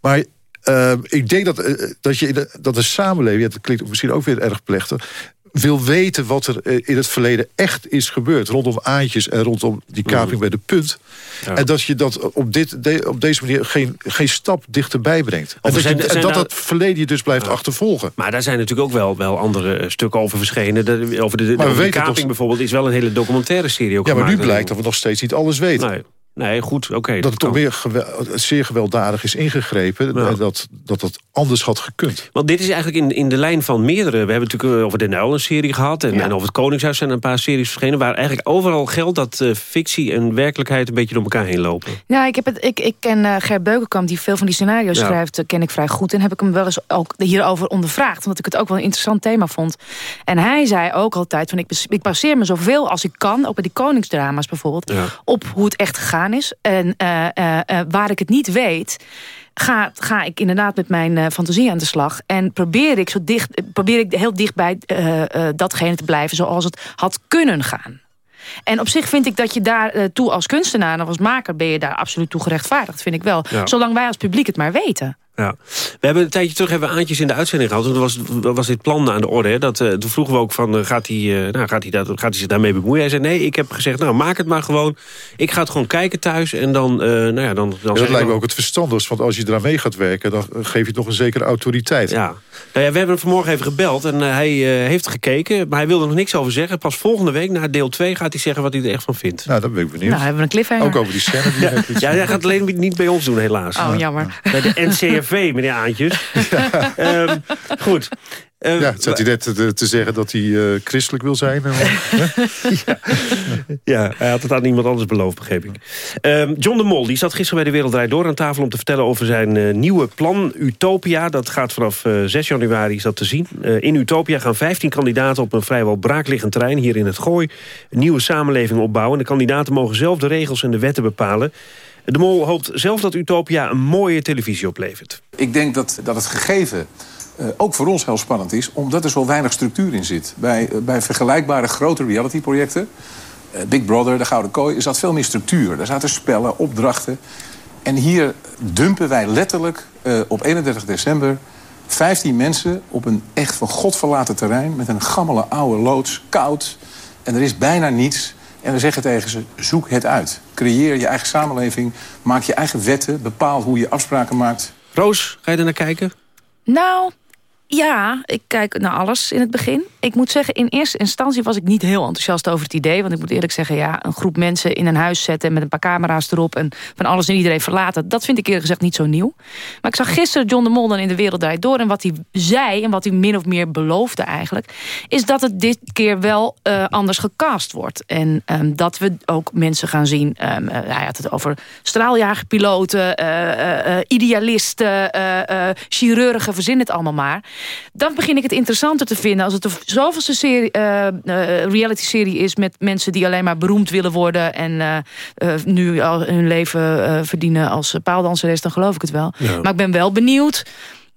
Maar uh, ik denk dat, uh, dat, je de, dat de samenleving... dat klinkt misschien ook weer erg plechtig wil weten wat er eh, in het verleden echt is gebeurd. Rondom Aantjes en rondom die kaping bij de punt. Ja. En dat je dat op, dit, de, op deze manier geen, geen stap dichterbij brengt. En dat, zijn, je, en dat het verleden je dus blijft ja. achtervolgen. Maar daar zijn natuurlijk ook wel, wel andere stukken over verschenen. De, over de, de, over de kaping toch... bijvoorbeeld is wel een hele documentaire serie ook Ja, maar nu blijkt dat we nog steeds niet alles weten. Nee. Nee, goed, oké. Okay, dat, dat het toch weer gewel, zeer gewelddadig is ingegrepen. Ja. Dat, dat dat anders had gekund. Want dit is eigenlijk in, in de lijn van meerdere. We hebben natuurlijk over de Nuil een serie gehad. En, ja. en over het Koningshuis zijn een paar series verschenen. Waar eigenlijk overal geldt dat uh, fictie en werkelijkheid een beetje door elkaar heen lopen. Ja, ik, heb het, ik, ik ken uh, Ger Beukenkamp, die veel van die scenario's ja. schrijft. Uh, ken ik vrij goed. En heb ik hem wel eens ook hierover ondervraagd. Omdat ik het ook wel een interessant thema vond. En hij zei ook altijd, van, ik, ik baseer me zoveel als ik kan. Ook bij die koningsdrama's bijvoorbeeld. Ja. Op hoe het echt is. En uh, uh, uh, waar ik het niet weet, ga, ga ik inderdaad met mijn fantasie aan de slag. En probeer ik, zo dicht, probeer ik heel dicht bij datgene te blijven zoals het had kunnen gaan. En op zich vind ik dat je daar toe als kunstenaar of als maker... ben je daar absoluut toe gerechtvaardigd, vind ik wel. Ja. Zolang wij als publiek het maar weten. Ja. We hebben een tijdje terug hebben we Aantjes in de uitzending gehad. Toen was, was dit plan aan de orde. Hè? Dat, uh, toen vroegen we ook van, uh, gaat, hij, uh, nou, gaat, hij dat, gaat hij zich daarmee bemoeien? Hij zei, nee, ik heb gezegd, nou, maak het maar gewoon. Ik ga het gewoon kijken thuis. En dan, nou ja, dan, dan ja, dat lijkt me ook het verstandigst. Want als je eraan mee gaat werken, dan geef je het nog een zekere autoriteit. Ja. Nou ja, we hebben hem vanmorgen even gebeld. En hij heeft gekeken, maar hij wilde er nog niks over zeggen. Pas volgende week, na deel 2, gaat hij zeggen wat hij er echt van vindt. Nou, dat ben ik benieuwd. Nou, hebben we een cliffhanger. Ook over die scène. Die ja, ja, hij gaat alleen niet bij ons doen, helaas. Oh, jammer. Bij de Meneer Aantje. Ja. um, goed. Eh, ja, zat hij net te, te zeggen dat hij eh, christelijk wil zijn. hè? Ja, hij had het aan iemand anders beloofd, begreep ik. Ehm, John de Mol die zat gisteren bij de Wereldrijd Door aan tafel... om te vertellen over zijn eh, nieuwe plan Utopia. Dat gaat vanaf eh, 6 januari is dat te zien. Eh, in Utopia gaan 15 kandidaten op een vrijwel braakliggend terrein... hier in het Gooi een nieuwe samenleving opbouwen. De kandidaten mogen zelf de regels en de wetten bepalen. De Mol hoopt zelf dat Utopia een mooie televisie oplevert. Ik denk dat, dat het gegeven eh, ook voor ons heel spannend is... omdat er zo weinig structuur in zit. Bij, eh, bij vergelijkbare grote realityprojecten... eh, Big Brother, De Gouden Kooi, er zat veel meer structuur. Er zaten spellen, opdrachten. En hier dumpen wij letterlijk op 31 december... 15 mensen op een echt van God verlaten terrein... met een gammele oude loods, koud. En er is bijna niets. En we zeggen tegen ze, zoek het uit. Creëer je eigen samenleving, maak je eigen wetten... bepaal hoe je afspraken maakt. Roos, ga je er naar kijken? Nou, ja, ik kijk naar alles in het begin. Ik moet zeggen, in eerste instantie was ik niet heel enthousiast over het idee. Want ik moet eerlijk zeggen, ja, een groep mensen in een huis zetten... met een paar camera's erop en van alles en iedereen verlaten... dat vind ik eerlijk gezegd niet zo nieuw. Maar ik zag gisteren John de Mol dan in de Wereld Draait Door... en wat hij zei en wat hij min of meer beloofde eigenlijk... is dat het dit keer wel eh, anders gecast wordt. En ehm, dat we ook mensen gaan zien... ehm, eh, hij had het over straaljagerpiloten, eh, idealisten... chirurgen, verzin het allemaal maar. Dan begin ik het interessanter te vinden... als het een zoveelste serie, eh, eh, reality-serie is... met mensen die alleen maar beroemd willen worden... en eh, eh, nu al hun leven eh, verdienen als paaldanseres... dan geloof ik het wel. Ja. Maar ik ben wel benieuwd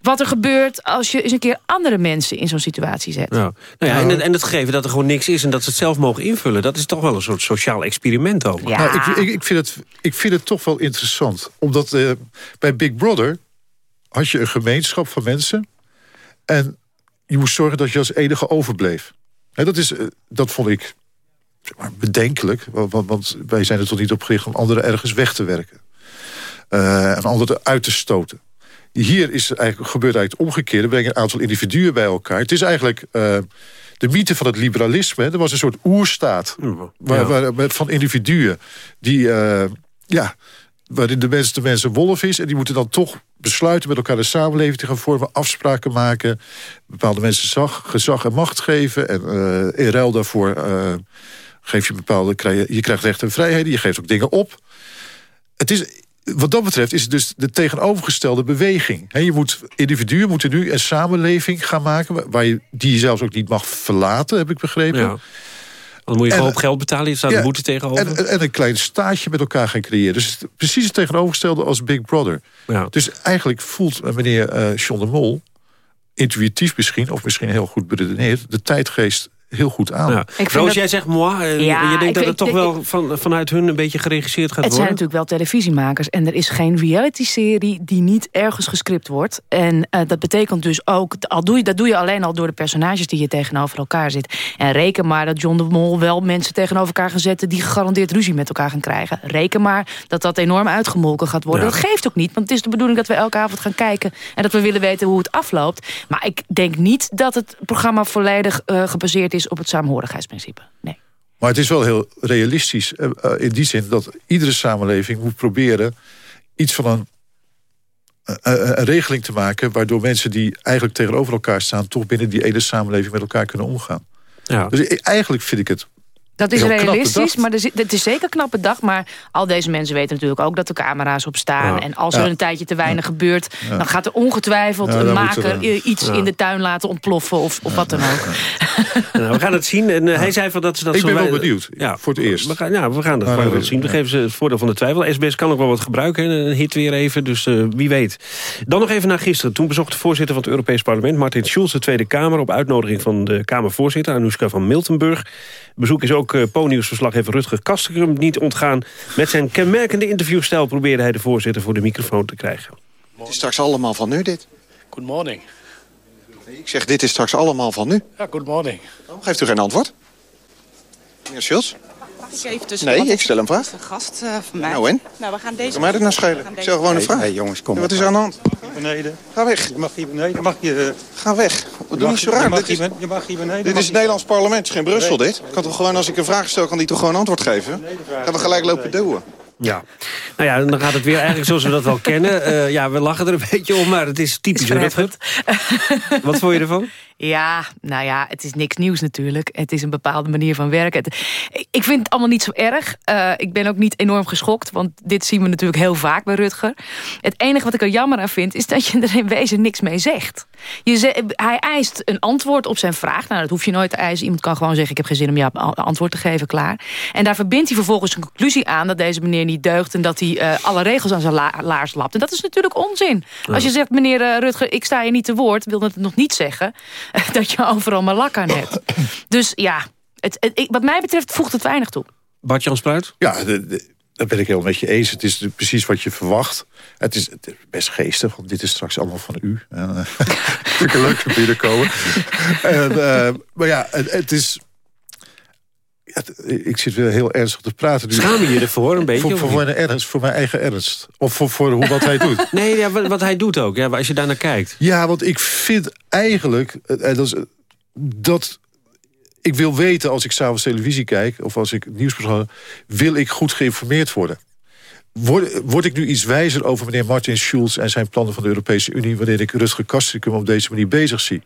wat er gebeurt... als je eens een keer andere mensen in zo'n situatie zet. Ja. Nou ja, en, het- en het gegeven dat er gewoon niks is en dat ze het zelf mogen invullen... dat is toch wel een soort sociaal experiment ook. Ja. Nou, ik, ik, ik, vind het, ik vind het toch wel interessant. Omdat eh, bij Big Brother had je een gemeenschap van mensen... en je moest zorgen dat je als enige overbleef. Hè, dat, is, eh, dat vond ik zeg maar, bedenkelijk. Want, wij zijn er toch niet op gericht om anderen ergens weg te werken. Eh, en anderen uit te stoten. Hier is eigenlijk, gebeurt eigenlijk het omgekeerde. brengen een aantal individuen bij elkaar. Het is eigenlijk eh, de mythe van het liberalisme. Er was een soort oerstaat waar, van individuen... die, ja, waarin de mens de mens een wolf is... en die moeten dan toch besluiten met elkaar de samenleving te gaan vormen... afspraken maken, bepaalde mensen zag, gezag en macht geven... en eh, in ruil daarvoor eh, geef je bepaalde... Je, krijgt recht en vrijheden, je geeft ook dingen op. Het is, wat dat betreft is het dus de tegenovergestelde beweging. He, je moet, individuen moeten nu een samenleving gaan maken... waar- je, die zelfs ook niet mag verlaten, heb ik begrepen. Ja. Dan moet je En- gewoon op geld betalen, je staat Ja, een boete tegenover. En, en een klein staatje met elkaar gaan creëren. Dus precies het tegenovergestelde als Big Brother. Ja. Dus eigenlijk voelt eh, meneer eh John de Mol... intuïtief misschien, of misschien heel goed beredeneerd... de tijdgeest heel goed aan. Ja. Roos, jij zegt moi. eh, Ja, je ik denkt dat vind- het toch ik- wel van, vanuit hun een beetje geregisseerd gaat Het zijn worden? natuurlijk wel televisiemakers. En er is geen reality-serie die niet ergens gescript wordt. En eh, dat betekent dus ook... Al doe je, dat doe je alleen al door de personages die je tegenover elkaar zit. En reken maar dat John de Mol wel mensen tegenover elkaar gaan zetten... die gegarandeerd ruzie met elkaar gaan krijgen. Reken maar dat dat enorm uitgemolken gaat worden. Ja. Dat geeft ook niet, want het is de bedoeling dat we elke avond gaan kijken... en dat we willen weten hoe het afloopt. Maar ik denk niet dat het programma volledig eh, gebaseerd is... op het saamhorigheidsprincipe. Nee. Maar het is wel heel realistisch. eh, eh, in die zin dat iedere samenleving moet proberen... iets van een, eh, een regeling te maken... waardoor mensen die eigenlijk tegenover elkaar staan... toch binnen die ene samenleving met elkaar kunnen omgaan. Ja. Dus eigenlijk vind ik het Dat is realistisch, maar er het is zeker knap bedacht. Maar al deze mensen weten natuurlijk ook dat er camera's op staan. Ja. En als er Ja. een tijdje te weinig gebeurt... Ja. dan gaat er ongetwijfeld Ja, een maker er, iets ja. in de tuin laten ontploffen... of, of wat dan ook. Nou, we gaan het zien. En eh, hij zei van dat ze dat Ik zo ben wel benieuwd, Ja, voor het eerst. We gaan, ja, we gaan het wel zien. We geven ze het voordeel van de twijfel. SBS kan ook wel wat gebruiken, hè, een hit weer even. Dus eh, wie weet. Dan nog even naar gisteren. Toen bezocht de voorzitter van het Europees Parlement... Martin Schulz de Tweede Kamer op uitnodiging van de Kamervoorzitter... Anoushka van Miltenburg. Bezoek is ook uh, Po-nieuwsverslaggever Rutger Kastekum niet ontgaan. Met zijn kenmerkende interviewstijl probeerde hij de voorzitter voor de microfoon te krijgen. Het is straks allemaal van nu, dit. Good morning. Ik zeg, dit is straks allemaal van nu. Ja, good morning. Waarom geeft u geen antwoord? Meneer Schulz? Ik even tussen Nee, ik stel een vraag. Een gast eh, van mij. Nou, en? Nou, we gaan deze... Kan mij dat nou schelen? Ik stel gewoon een vraag. nee, jongens, kom Ja. Wat is er aan de hand? Beneden. Ga weg. Je mag hier beneden. Mag je, eh, Ga weg. je Doe mag- niet zo je raar. mag Dit is, ben- Je mag hier beneden. dit mag is het je- Nederlands parlement, het is geen Brussel dit. Kan toch gewoon, als ik een vraag stel, kan die toch gewoon antwoord geven? Gaan we gelijk lopen duwen. Ja, nou ja, dan gaat het weer eigenlijk zoals we dat wel kennen. Eh, ja, we lachen er een beetje om, maar het is typisch Is Rutger. Wat vond je ervan? Ja, nou ja, het is niks nieuws natuurlijk. Het is een bepaalde manier van werken. Ik- vind het allemaal niet zo erg. Eh, ik ben ook niet enorm geschokt, want dit zien we natuurlijk heel vaak bij Rutger. Het enige wat ik er jammer aan vind, is dat je er in wezen niks mee zegt. Je hij eist een antwoord op zijn vraag. Nou, dat hoef je nooit te eisen. Iemand kan gewoon zeggen, ik heb geen zin om jou antwoord te geven, klaar. En daar verbindt hij vervolgens een conclusie aan... dat deze meneer niet deugt en dat hij eh, alle regels aan zijn la- laars lapt. En dat is natuurlijk onzin. Als je zegt, meneer eh, Rutger, ik sta je niet te woord... wil dat nog niet zeggen dat je overal maar lak aan hebt. Dus ja, het, wat mij betreft voegt het weinig toe. Bart-Jan Spruit? Ja, de- de- daar ben ik heel met je eens. Het is precies wat je verwacht. Het is, het is best geestig, want dit is straks allemaal van u. Eh, Natuurlijk een leuk binnenkomen. en, eh, maar ja, het, het is... ik zit weer heel ernstig te praten. nu. Schaam je je ervoor een beetje, Voor, voor, mijn ernst, voor mijn eigen ernst. Of voor, voor hoe, wat hij doet. Nee, ja, wat, wat hij doet ook, ja, als je daar naar kijkt. Ja, want ik vind eigenlijk... eh, eh, dat, is, eh, dat ik wil weten als ik s'avonds televisie kijk... of als ik nieuwsprogramma... wil ik goed geïnformeerd worden. Word, word ik nu iets wijzer over meneer Martin Schulz... en zijn plannen van de Europese Unie... wanneer ik Rutger Kastrikum op deze manier bezig zie?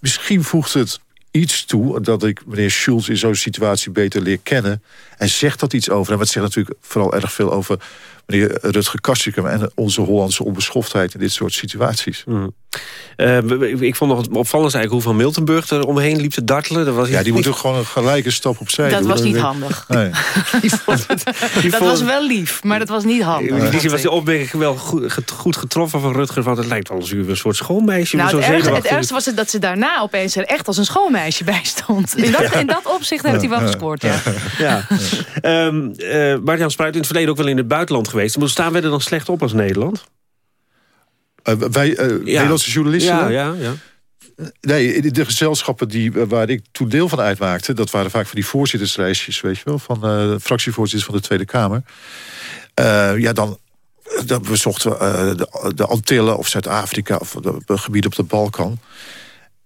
Misschien voegt het iets toe dat ik meneer Schulz in zo'n situatie beter leer kennen... en zegt dat iets over hem. Het zegt natuurlijk vooral erg veel over meneer Rutger Kastrikum... en onze Hollandse onbeschoftheid in dit soort situaties. Eh, we- we- ik vond nog het opvallend eigenlijk hoeveel Miltenburg er omheen liep te dartelen. Dat was Ja, die moet ook gewoon een gelijke stap opzij Dat doen. was niet handig. Nee. Dat was wel lief, maar dat was niet handig. In die zin was de opmerking wel goed, get- goed getroffen van Rutger. Want het lijkt wel alsof u een soort schoolmeisje. Nou, zo het, ergste, het ergste was het dat ze daarna opeens er echt als een schoolmeisje bij stond. In dat, in dat opzicht heeft hij wel gescoord, ja. Ja. Ehm eh, Bart-Jan Spruit in het verleden ook wel in het buitenland geweest. Maar staan we er dan slecht op als Nederland? Eh, wij, eh, Nederlandse journalisten? Ja, ja, ja. Nee, de- gezelschappen die, eh, waar ik toen deel van uitmaakte... dat waren vaak van die voorzittersreisjes, weet je wel... van eh fractievoorzitters van de Tweede Kamer. Ja, dan, dan bezochten we eh, de, de Antillen of Zuid-Afrika... of de, de gebieden op de Balkan.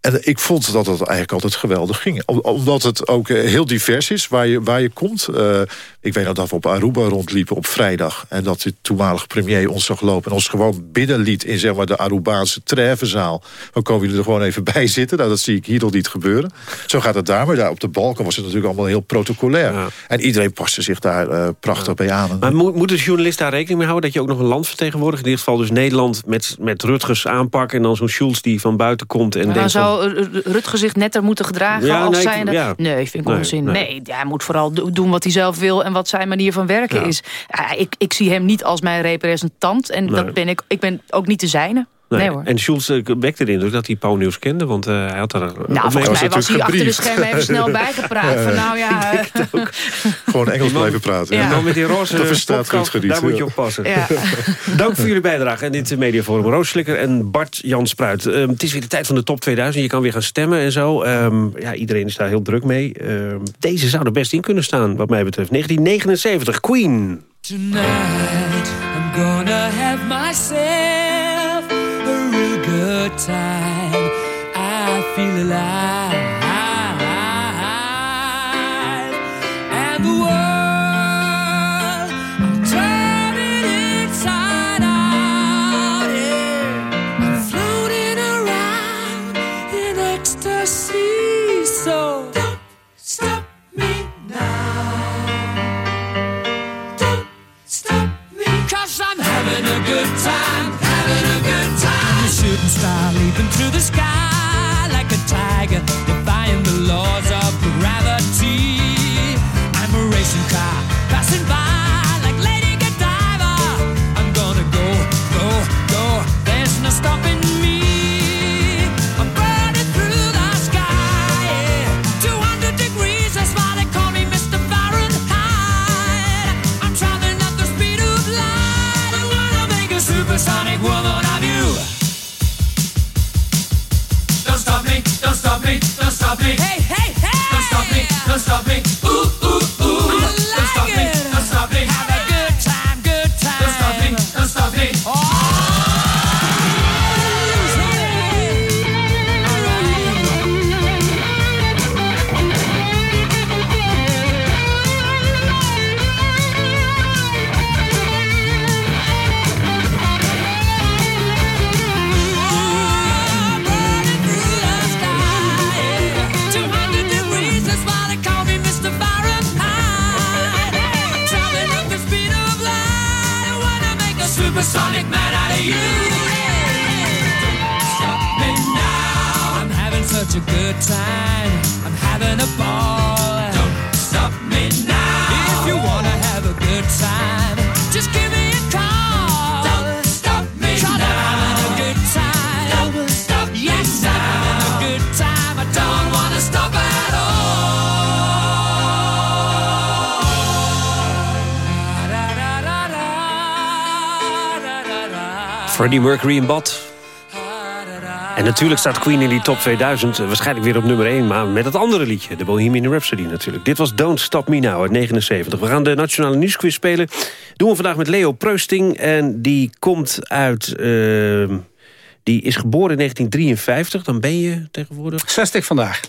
En ik vond dat het eigenlijk altijd geweldig ging. Om- Omdat het ook eh, heel divers is waar je, waar je komt. Eh, ik weet nog dat we op Aruba rondliepen op vrijdag. En dat de toenmalige premier ons zag lopen... en ons gewoon binnenliet in zeg maar, de Arubaanse trèvezaal. Dan komen jullie er gewoon even bij zitten. Nou, dat zie ik hier nog niet gebeuren. Zo gaat het daar. Maar daar op de Balkan was het natuurlijk allemaal heel protocolair. En iedereen paste zich daar eh, prachtig bij aan. Maar moet, moet de journalist daar rekening mee houden... dat je ook nog een land vertegenwoordigt? In dit geval dus Nederland met, met Rutgers aanpak... en dan zo'n Schulz die van buiten komt en dan denkt... van- zou Ru- Rutger zich netter moeten gedragen Ja, als nee, ik- zijnde... ja. Nee, vind ik Nee, onzin. nee. Nee. hij moet vooral do- doen wat hij zelf wil... en wat zijn manier van werken Ja. is. Ik, ik zie hem niet als mijn representant. En dat ben ik, ik ben ook niet de zijne. Nee, hoor. En Schulz eh, wekte de indruk dat hij Paul Nieuws kende, want eh, hij had daar... Nou, volgens mij was hij achter de schermen even snel bijgepraat. Van nou ja... eh, Gewoon Engels man- blijven praten. Ja. Man met die roze Dat verstaat niet. daar moet je oppassen. Ja. Dank voor jullie bijdrage en dit mediaforum. Roos Slikker en Bart Jan Spruit. Ehm, het is weer de tijd van de top 2000. Je kan weer gaan stemmen en zo. Ehm, ja, iedereen is daar heel druk mee. Ehm, deze zou er best in kunnen staan, wat mij betreft. 1979, Queen. Tonight I'm gonna have myself time. I feel alive. And the world turning inside out. Yeah. I'm floating around in ecstasy. So don't stop me now. Don't stop I'm having a good time, shooting star leaping through the sky stop me. Hey, hey, hey! Don't stop me, don't stop me. Freddie Mercury in bad. En natuurlijk staat Queen in die top 2000. eh, Waarschijnlijk weer op nummer 1, maar met het andere liedje. De Bohemian Rhapsody natuurlijk. Dit was Don't Stop Me Now uit 79. We gaan de Nationale Nieuwsquiz spelen. Doen we vandaag met Leo Preusting. En die komt uit... eh, die is geboren in 1953. Dan ben je tegenwoordig... 60 vandaag.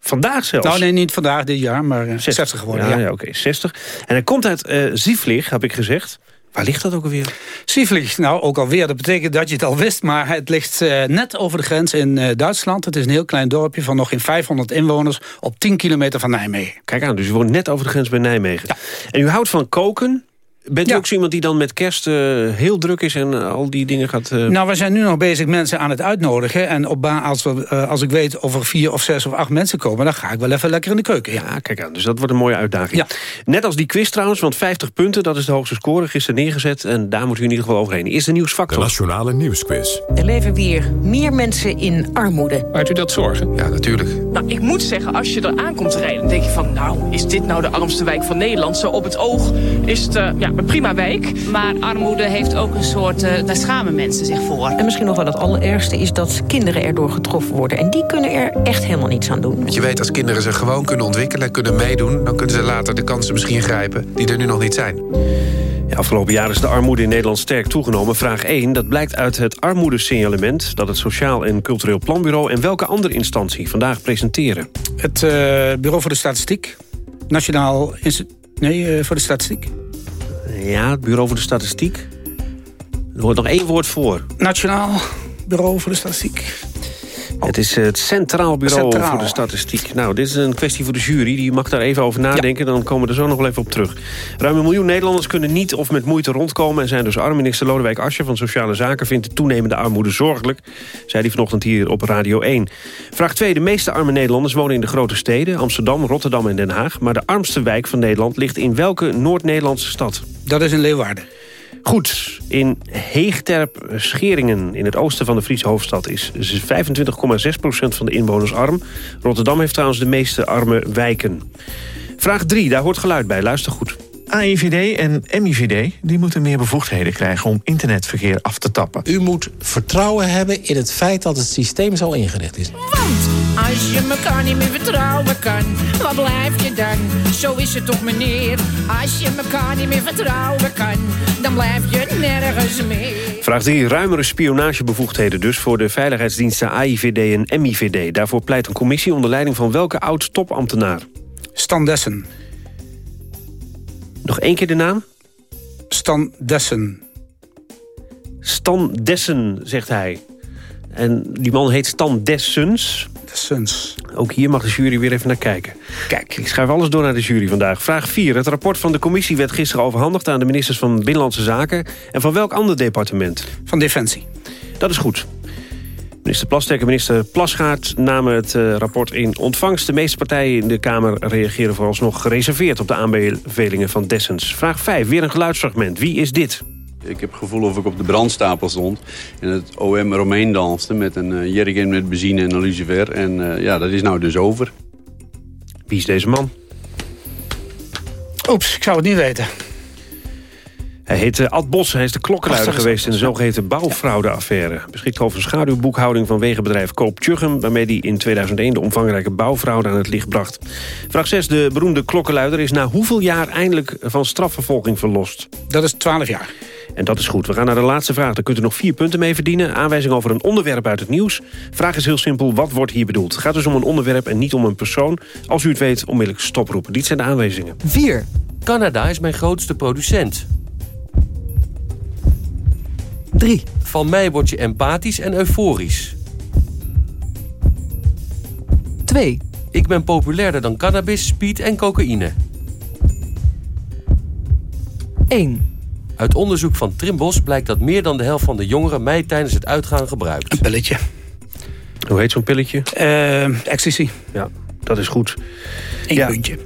Vandaag zelfs? Nou nee, niet vandaag dit jaar, maar eh, 60 geworden. Ja, Ja, ja, oké, 60. En hij komt uit eh Zieflig, heb ik gezegd. Waar ligt dat ook alweer? Sieflig, nou ook alweer, dat betekent dat je het al wist... maar het ligt eh, net over de grens in eh, Duitsland. Het is een heel klein dorpje van nog geen 500 inwoners... op 10 kilometer van Nijmegen. Kijk aan, dus u woont net over de grens bij Nijmegen. En u houdt van koken. Bent u ook zo iemand die dan met kerst eh, heel druk is... en al die dingen gaat... eh, Nou, we zijn nu nog bezig mensen aan het uitnodigen. En op als, we, eh, als ik weet of er vier of zes of acht mensen komen... dan ga ik wel even lekker in de keuken. Ja, Ja, kijk aan. Dus dat wordt een mooie uitdaging. Net als die quiz trouwens, want 50 punten, dat is de hoogste score. Gisteren neergezet en daar moet u in ieder geval overheen. Eerst de nieuwsfactor. De Nationale Nieuwsquiz. Er leven weer meer mensen in armoede. Maakt u dat zorgen? Ja, natuurlijk. Nou, ik moet zeggen, als je er aankomt te rijden... dan denk je van, nou, is dit nou de armste wijk van Nederland? Zo op het oog is het eh, ja, prima wijk. Maar armoede heeft ook een soort... eh, daar schamen mensen zich voor. En misschien nog wel het allerergste is dat kinderen erdoor getroffen worden. En die kunnen er echt helemaal niets aan doen. Want je weet, als kinderen zich gewoon kunnen ontwikkelen... kunnen meedoen, dan kunnen ze later de kansen misschien grijpen... die er nu nog niet zijn. Ja, afgelopen jaar is de armoede in Nederland sterk toegenomen. Vraag 1, dat blijkt uit het armoedesignalement... dat het Sociaal en Cultureel Planbureau... en welke andere instantie vandaag presenteren? Het eh, Bureau voor de Statistiek. Nationaal Instituut... Nee, eh, voor de Statistiek. Ja, het Bureau voor de Statistiek. Er hoort nog één woord voor. Nationaal Bureau voor de Statistiek. Het is het Centraal Bureau Centraal. voor de Statistiek. Nou, dit is een kwestie voor de jury. Die mag daar even over nadenken. Dan komen we er zo nog wel even op terug. Ruim een miljoen Nederlanders kunnen niet of met moeite rondkomen... en zijn dus arm. Minister Lodewijk Asscher van Sociale Zaken... vindt de toenemende armoede zorgelijk. Zei hij vanochtend hier op Radio 1. Vraag 2. De meeste arme Nederlanders wonen in de grote steden... Amsterdam, Rotterdam en Den Haag. Maar de armste wijk van Nederland ligt in welke Noord-Nederlandse stad? Dat is in Leeuwarden. Goed, in Heegterp Scheringen, in het oosten van de Friese hoofdstad... is 25,6% van de inwoners arm. Rotterdam heeft trouwens de meeste arme wijken. Vraag 3, daar hoort geluid bij, luister goed. AIVD en MIVD die moeten meer bevoegdheden krijgen om internetverkeer af te tappen. U moet vertrouwen hebben in het feit dat het systeem zo ingericht is. Want als je elkaar niet meer vertrouwen kan, waar blijf je dan? Zo is het toch meneer. Als je elkaar niet meer vertrouwen kan, dan blijf je nergens meer. Vraag 3, ruimere spionagebevoegdheden dus... voor de veiligheidsdiensten AIVD en MIVD. Daarvoor pleit een commissie onder leiding van welke oud-topambtenaar? Stan Dessen. Nog één keer de naam? Stan Dessen. Stan Dessen, zegt hij. En die man heet Stan Dessens. Dessens. Ook hier mag de jury weer even naar kijken. Kijk. Ik schuif alles door naar de jury vandaag. Vraag 4. Het rapport van de commissie werd gisteren overhandigd... aan de ministers van Binnenlandse Zaken. En van welk ander departement? Van Defensie. Dat is goed. Minister Plasterk en minister Plasgaard namen het eh, rapport in ontvangst. De meeste partijen in de Kamer reageren vooralsnog gereserveerd... op de aanbevelingen van Dessens. Vraag 5. Weer een geluidsfragment. Wie is dit? Ik heb het gevoel of ik op de brandstapel stond. En het OM Romein danste met een uh, jerrycan met benzine en een lucifer. En uh, ja, dat is nou dus over. Wie is deze man? Oeps, ik zou het niet weten. Hij heet uh, Ad Bos. Hij is de klokkenluider geweest in de zogeheten bouwfraudeaffaire. Beschikt over schaduwboekhouding van wegenbedrijf Koop Tjuggen... waarmee hij in 2001 de omvangrijke bouwfraude aan het licht bracht. Vraag 6. De beroemde klokkenluider is na hoeveel jaar eindelijk van strafvervolging verlost? Dat is 12 jaar. En dat is goed. We gaan naar de laatste vraag. Daar kunt u nog vier punten mee verdienen. Aanwijzing over een onderwerp uit het nieuws. Vraag is heel simpel. Wat wordt hier bedoeld? Het gaat dus om een onderwerp en niet om een persoon. Als u het weet, onmiddellijk stoproepen. Dit zijn de aanwijzingen. 4. Canada is mijn grootste producent. 3. Van mij word je empathisch en euforisch. 2. Ik ben populairder dan cannabis, speed en cocaïne. 1. Uit onderzoek van Trimbos blijkt dat meer dan de helft van de jongeren... mij tijdens het uitgaan gebruikt. Een pilletje. Hoe heet zo'n pilletje? Uh, ecstasy. Ja, dat is goed. Eén Ja. puntje.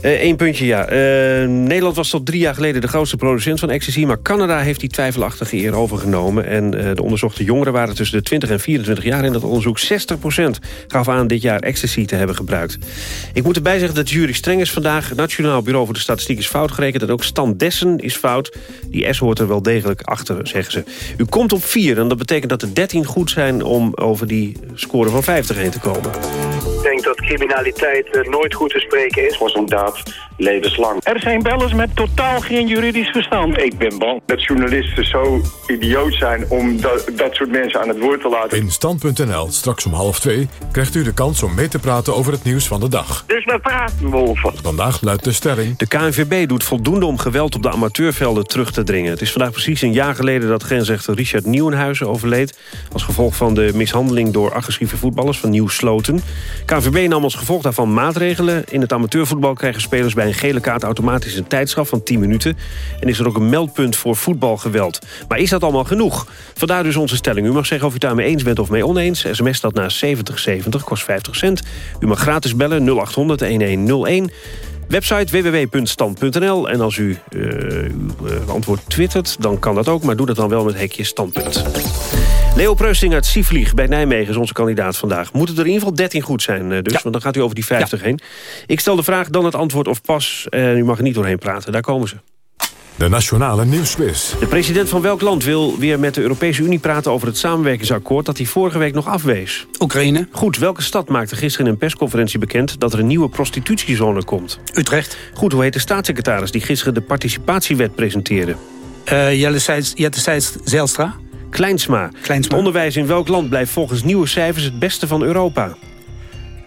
Eén Eh, puntje, ja. Eh, Nederland was tot drie jaar geleden de grootste producent van ecstasy... maar Canada heeft die twijfelachtige eer overgenomen. En eh, de onderzochte jongeren waren tussen de 20 en 24 jaar in dat onderzoek. 60% gaf aan dit jaar ecstasy te hebben gebruikt. Ik moet erbij zeggen dat de jury streng is vandaag. Het Nationaal Bureau voor de Statistiek is fout gerekend... en ook Stan Dessen is fout. Die S hoort er wel degelijk achter, zeggen ze. U komt op 4 en dat betekent dat er 13 goed zijn... om over die score van 50 heen te komen. Ik denk dat criminaliteit nooit goed te spreken is. voor zo'n levenslang. Er zijn bellers met totaal geen juridisch verstand. Ik ben bang dat journalisten zo idioot zijn om dat, dat soort mensen aan het woord te laten. In Stand.nl, straks om half twee, krijgt u de kans om mee te praten over het nieuws van de dag. Dus we praten wolven. Vandaag luidt de stelling... De KNVB doet voldoende om geweld op de amateurvelden terug te dringen. Het is vandaag precies een jaar geleden dat grensrechter Richard Nieuwenhuizen overleed... als gevolg van de mishandeling door agressieve voetballers van Nieuw Sloten. KNVB nam als gevolg daarvan maatregelen. In het amateurvoetbal spelers bij een gele kaart automatisch een tijdstraf van 10 minuten. En is er ook een meldpunt voor voetbalgeweld. Maar is dat allemaal genoeg? Vandaar dus onze stelling. U mag zeggen of u daarmee eens bent of mee oneens. SMS dat naar 7070, kost 50 cent. U mag gratis bellen 0800 1101. Website www.stand.nl. En als u eh, uw eh, antwoord twittert, dan kan dat ook. Maar doe dat dan wel met hekje standpunt. Leo Preusting uit Sievlieg bij Nijmegen is onze kandidaat vandaag. Moet het er in ieder geval 13 goed zijn eh, dus, want dan gaat u over die 50 heen. Ik stel de vraag, dan het antwoord of pas. En u mag er niet doorheen praten, daar komen ze. De Nationale Nieuwsquiz. De president van welk land wil weer met de Europese Unie praten over het samenwerkingsakkoord dat hij vorige week nog afwees? Oekraïne. Goed, welke stad maakte gisteren in een persconferentie bekend dat er een nieuwe prostitutiezone komt? Utrecht. Goed, hoe heet de staatssecretaris die gisteren de participatiewet presenteerde? Uh, Jelle Zijlstra. Kleinsma. Kleinsma. Het onderwijs in welk land blijft volgens nieuwe cijfers het beste van Europa?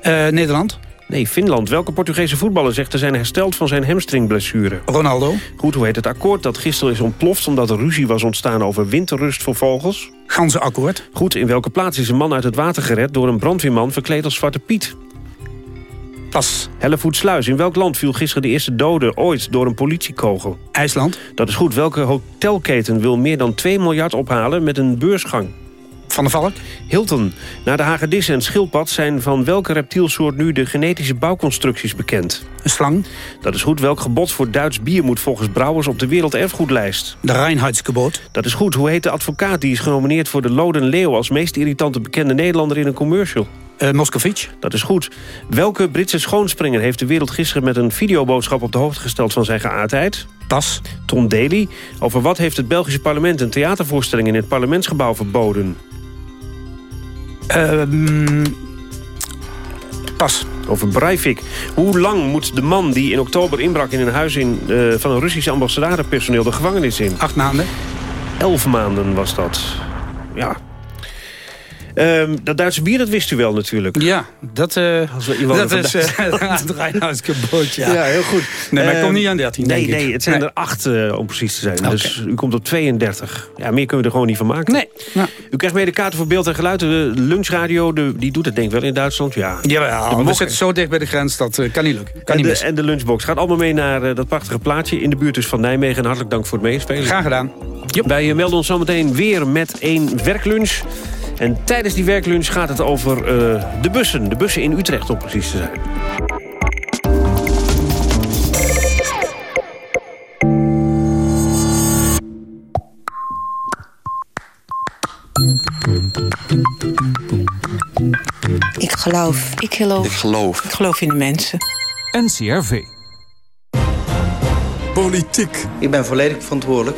Eh, Nederland. Nee, Finland. Welke Portugese voetballer zegt te zijn hersteld van zijn hamstringblessure? Ronaldo. Goed, hoe heet het akkoord dat gisteren is ontploft... omdat er ruzie was ontstaan over winterrust voor vogels? Ganzenakkoord. Goed, in welke plaats is een man uit het water gered... door een brandweerman verkleed als Zwarte Piet? Pas. Hellevoetsluis. In welk land viel gisteren de eerste dode ooit door een politiekogel? IJsland. Dat is goed. Welke hotelketen wil meer dan 2 miljard ophalen met een beursgang? Van de Valk. Hilton. Na de hagedis en schildpad zijn van welke reptielsoort nu de genetische bouwconstructies bekend? Een slang. Dat is goed. Welk gebod voor Duits bier moet volgens Brouwers op de werelderfgoedlijst? De Reinheidsgebod. Dat is goed. Hoe heet de advocaat die is genomineerd voor de Loden Leeuw... als meest irritante bekende Nederlander in een commercial? Uh, Moscovici. Dat is goed. Welke Britse schoonspringer heeft de wereld gisteren... met een videoboodschap op de hoogte gesteld van zijn geaardheid? Pas. Tom Daly. Over wat heeft het Belgische parlement een theatervoorstelling... in het parlementsgebouw verboden? Uh, pas. Over Breivik. Hoe lang moet de man die in oktober inbrak in een huis in, uh, van een Russisch ambassadepersoneel de gevangenis in? Acht maanden. Elf maanden was dat. Ja. Um, dat Duitse bier, dat wist u wel natuurlijk. Ja, dat, uh, dat is uh, het Reinhoudsgebod, ja. ja. heel goed. Nee, maar ik kom Um, niet aan 13, Nee, denk nee, ik. het zijn Nee. er acht uh, om precies te zijn. Okay. Dus u komt op 32. Ja, meer kunnen we er gewoon niet van maken. Nee. Nou. U krijgt mee de kaarten voor beeld en geluid. De lunchradio, de, die doet het denk ik wel in Duitsland. Ja, Jawel, we zitten zo dicht bij de grens, dat uh, kan niet lukken. Kan en, niet de, en de lunchbox. Gaat allemaal mee naar uh, dat prachtige plaatje in de buurt dus van Nijmegen. En hartelijk dank voor het meespelen. Graag gedaan. Yep. Wij melden ons zometeen weer met een werklunch. En tijdens die werklunch gaat het over uh, de bussen. De bussen in Utrecht, om precies te zijn. Ik geloof. Ik geloof. Ik geloof. Ik geloof in de mensen. NCRV. Politiek. Ik ben volledig verantwoordelijk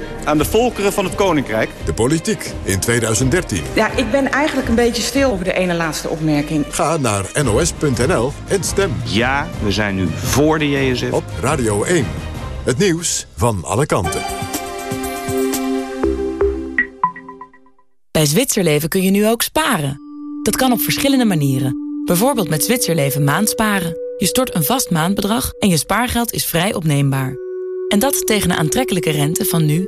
aan de volkeren van het Koninkrijk. De politiek in 2013. Ja, ik ben eigenlijk een beetje stil over de ene laatste opmerking. Ga naar nos.nl en stem. Ja, we zijn nu voor de JSF. Op Radio 1. Het nieuws van alle kanten. Bij Zwitserleven kun je nu ook sparen. Dat kan op verschillende manieren. Bijvoorbeeld met Zwitserleven maandsparen. Je stort een vast maandbedrag en je spaargeld is vrij opneembaar. En dat tegen een aantrekkelijke rente van nu 1,9%.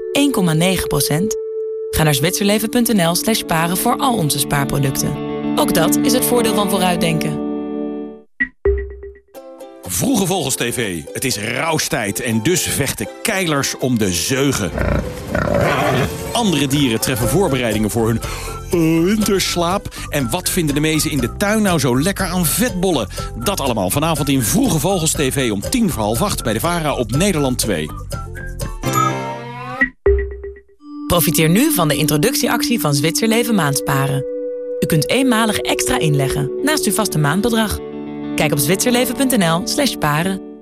Ga naar zwitserleven.nl slash sparen voor al onze spaarproducten. Ook dat is het voordeel van vooruitdenken. Vroege Vogels TV. Het is rauwstijd en dus vechten keilers om de zeugen. Andere dieren treffen voorbereidingen voor hun eh, winterslaap. En wat vinden de mezen in de tuin nou zo lekker aan vetbollen? Dat allemaal vanavond in Vroege Vogels TV om tien voor half acht bij de VARA op Nederland 2. Profiteer nu van de introductieactie van Zwitserleven Maandsparen. U kunt eenmalig extra inleggen naast uw vaste maandbedrag. Kijk op zwitserleven.nl slash paren.